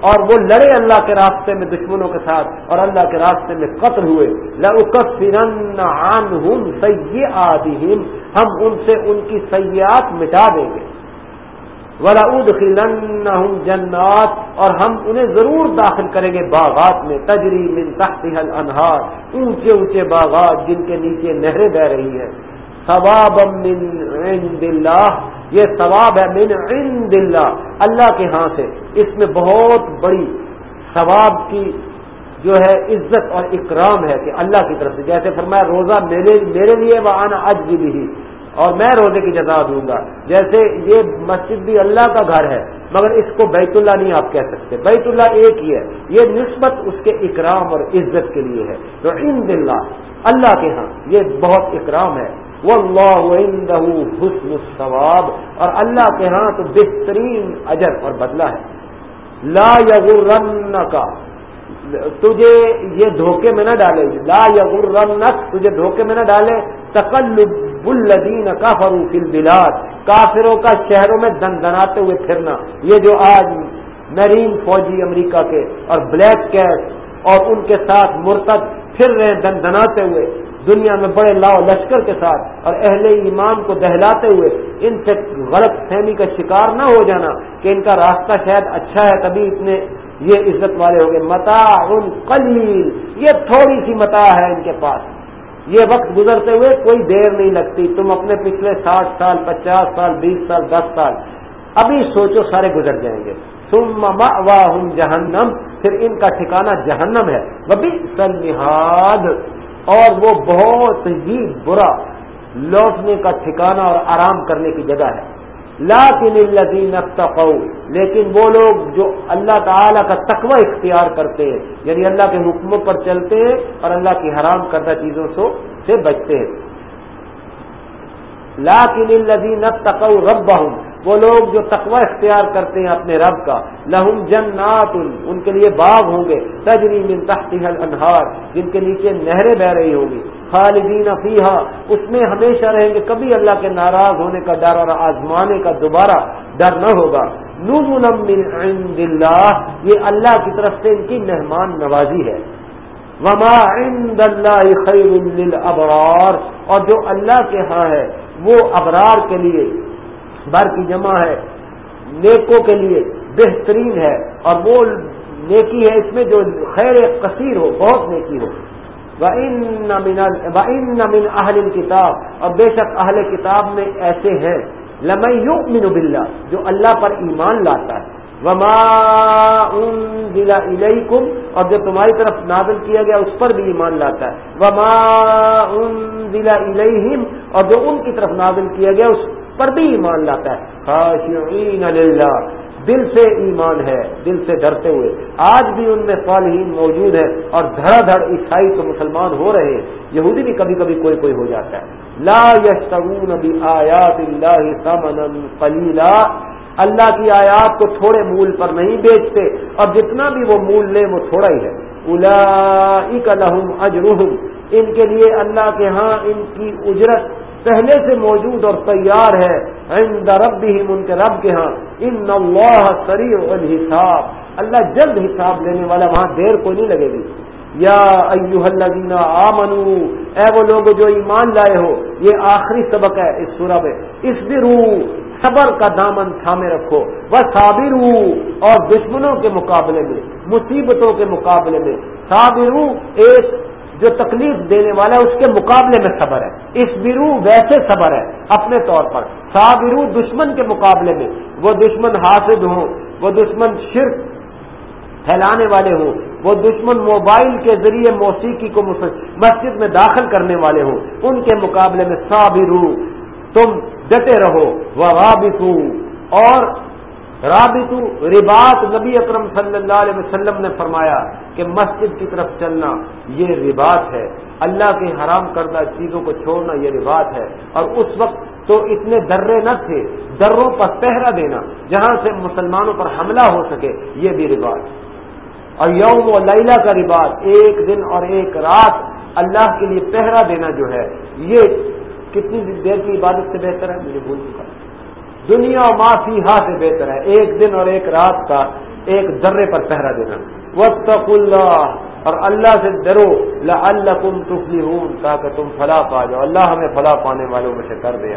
اور وہ لڑے اللہ کے راستے میں دشمنوں کے ساتھ اور اللہ کے راستے میں قتل ہوئے۔ ہم ان سے ان کی سیاحت مٹا دیں گے۔ جنات، اور ہم انہیں ضرور داخل کریں گے باغات میں۔ تجری من تحتها الانہار اونچے اونچے باغات جن کے نیچے نہریں بہ رہی ہے ثواب من عند اللہ یہ ثواب ہے من عند اللہ اللہ کے ہاں سے۔ اس میں بہت بڑی ثواب کی جو ہے عزت اور اکرام ہے کہ اللہ کی طرف سے۔ جیسے فرمایا، روزہ میرے میرے لیے وہ آنا آج بھی بھی اور میں روزے کی جزا دوں گا۔ جیسے یہ مسجد بھی اللہ کا گھر ہے، مگر اس کو بیت اللہ نہیں آپ کہہ سکتے۔ بیت اللہ ایک ہی ہے۔ یہ نسبت اس کے اکرام اور عزت کے لیے ہے۔ تو ان دلہ اللہ کے ہاں یہ بہت اکرام ہے۔ واللہ عنده حسن الثواب اور اللہ کے ہاں تو بہترین اجر اور بدلہ ہے۔ لا یغرنک، تجھے یہ دھوکے میں نہ ڈالے، لا یغرنک، تجھے دھوکے میں نہ ڈالے، تقلب الذین کفروا فی البلاد، کافروں کا شہروں میں دن دناتے ہوئے پھرنا۔ یہ جو آج میرین فوجی امریکہ کے اور بلیک کیٹ اور ان کے ساتھ مرتد پھر رہے دن دناتے ہوئے دنیا میں بڑے لاؤ لشکر کے ساتھ اور اہل ایمان کو دہلاتے ہوئے ان سے غلط فہمی کا شکار نہ ہو جانا کہ ان کا راستہ شاید اچھا ہے، تبھی اتنے یہ عزت والے ہو گئے متا ان قلیل۔ یہ تھوڑی سی متا ہے ان کے پاس۔ یہ وقت گزرتے ہوئے کوئی دیر نہیں لگتی۔ تم اپنے پچھلے ساٹھ سال، پچاس سال، بیس سال، دس سال، ابھی سوچو سارے گزر جائیں گے۔ تم واہ جہنم۔ پھر ان کا ٹھکانہ جہنم ہے۔ وہ بھی سنہاد اور وہ بہت ہی برا لوٹنے کا ٹھکانہ اور آرام کرنے کی جگہ ہے۔ لاکن الذین اتقوا، لیکن وہ لوگ جو اللہ تعالی کا تقوی اختیار کرتے ہیں یعنی اللہ کے حکموں پر چلتے ہیں اور اللہ کی حرام کردہ چیزوں سے بچتے۔ ہیں لاکن الذین اتقوا ربهم وہ لوگ جو تقوی اختیار کرتے ہیں اپنے رب کا، لہم جنات ان کے لیے باغ ہوں گے، تجری من تحتها الانہار، جن کے نیچے نہریں بہ رہی ہوں گی۔ خالدین فیحا اس میں ہمیشہ رہیں گے، کبھی اللہ کے ناراض ہونے کا ڈر اور آزمانے کا دوبارہ ڈر نہ ہوگا۔ من عند اللہ، یہ اللہ کی طرف سے ان کی مہمان نوازی ہے۔ وما عند اللہ خیر للابرار، اور جو اللہ کے ہاں ہے، وہ ابرار کے لیے بر کی جمع ہے، نیکوں کے لیے بہترین ہے، اور وہ نیکی ہے اس میں جو خیر کثیر ہو، بہت نیکی ہو۔ من اہل کتاب اور بے شک اہل کتاب میں ایسے ہیں۔ لمن باللہ جو اللہ پر ایمان لاتا ہے۔ وما انزل الیکم اور جو تمہاری طرف نازل کیا گیا، اس پر بھی ایمان لاتا ہے۔ وما انزل الیہم اور جو ان کی طرف نازل کیا گیا، اس پر بھی ایمان لاتا ہے۔ خاشعین للہ۔ دل سے ایمان ہے، دل سے ڈرتے ہوئے۔ آج بھی ان میں صالحین موجود ہے اور دھڑا دھڑ عیسائی تو مسلمان ہو رہے ہیں۔ یہودی بھی کبھی کبھی کوئی کوئی ہو جاتا ہے۔ لا یشتغون بھی آیات اللہ ثمنا قلیلا۔ اللہ کی آیات کو تھوڑے مول پر نہیں بیچتے اور جتنا بھی وہ مول لے، وہ تھوڑا ہی ہے۔ اولئک لہم اجرہم۔ ان کے لیے اللہ کے ہاں ان کی اجرت پہلے سے موجود اور تیار ہے عند ربهم ان کے رب کے ہاں۔ ان اللہ سریع الحساب۔ اللہ جلد حساب لینے والا وہاں دیر کو نہیں لگے گی۔ یا ایوہ الذین آمنو، اے وہ لوگ جو ایمان لائے ہو، یہ آخری سبق ہے اس سورہ میں۔ اس بھی صبر کا دامن تھامے رکھو۔ وہ صابر اور دشمنوں کے مقابلے میں، مصیبتوں کے مقابلے میں۔ صابر ایک جو تکلیف دینے والا ہے، اس کے مقابلے میں صبر ہے۔ اس برو ویسے صبر ہے، اپنے طور پر۔ صابرو دشمن کے مقابلے میں۔ وہ دشمن حاصل ہوں، وہ دشمن شرک پھیلانے والے ہوں۔ وہ دشمن موبائل کے ذریعے موسیقی کو مسجد میں داخل کرنے والے ہوں۔ ان کے مقابلے میں صابرو تم ڈٹے رہو وہ اور رابطو ربات نبی اکرم صلی اللہ علیہ وسلم نے فرمایا کہ مسجد کی طرف چلنا یہ ربات ہے۔ اللہ کے حرام کردہ چیزوں کو چھوڑنا یہ ربات ہے۔ اور اس وقت تو اتنے درے نہ تھے، دروں پر پہرا دینا جہاں سے مسلمانوں پر حملہ ہو سکے، یہ بھی ربات اور یوم و لیلا کا ربات ایک دن اور ایک رات اللہ کے لیے پہرا دینا جو ہے، یہ کتنی دیر کی عبادت سے بہتر ہے؟ مجھے بھول چکا۔ دنیا معافی ہاں سے بہتر ہے۔ ایک دن اور ایک رات کا ایک درے پر پہرا دینا۔ وقت اللہ اور اللہ سے ڈرو۔ اللہ کم تفلی تاکہ تم فلاح پا جاؤ۔ اللہ ہمیں فلاح پانے والوں میں سے کر دے۔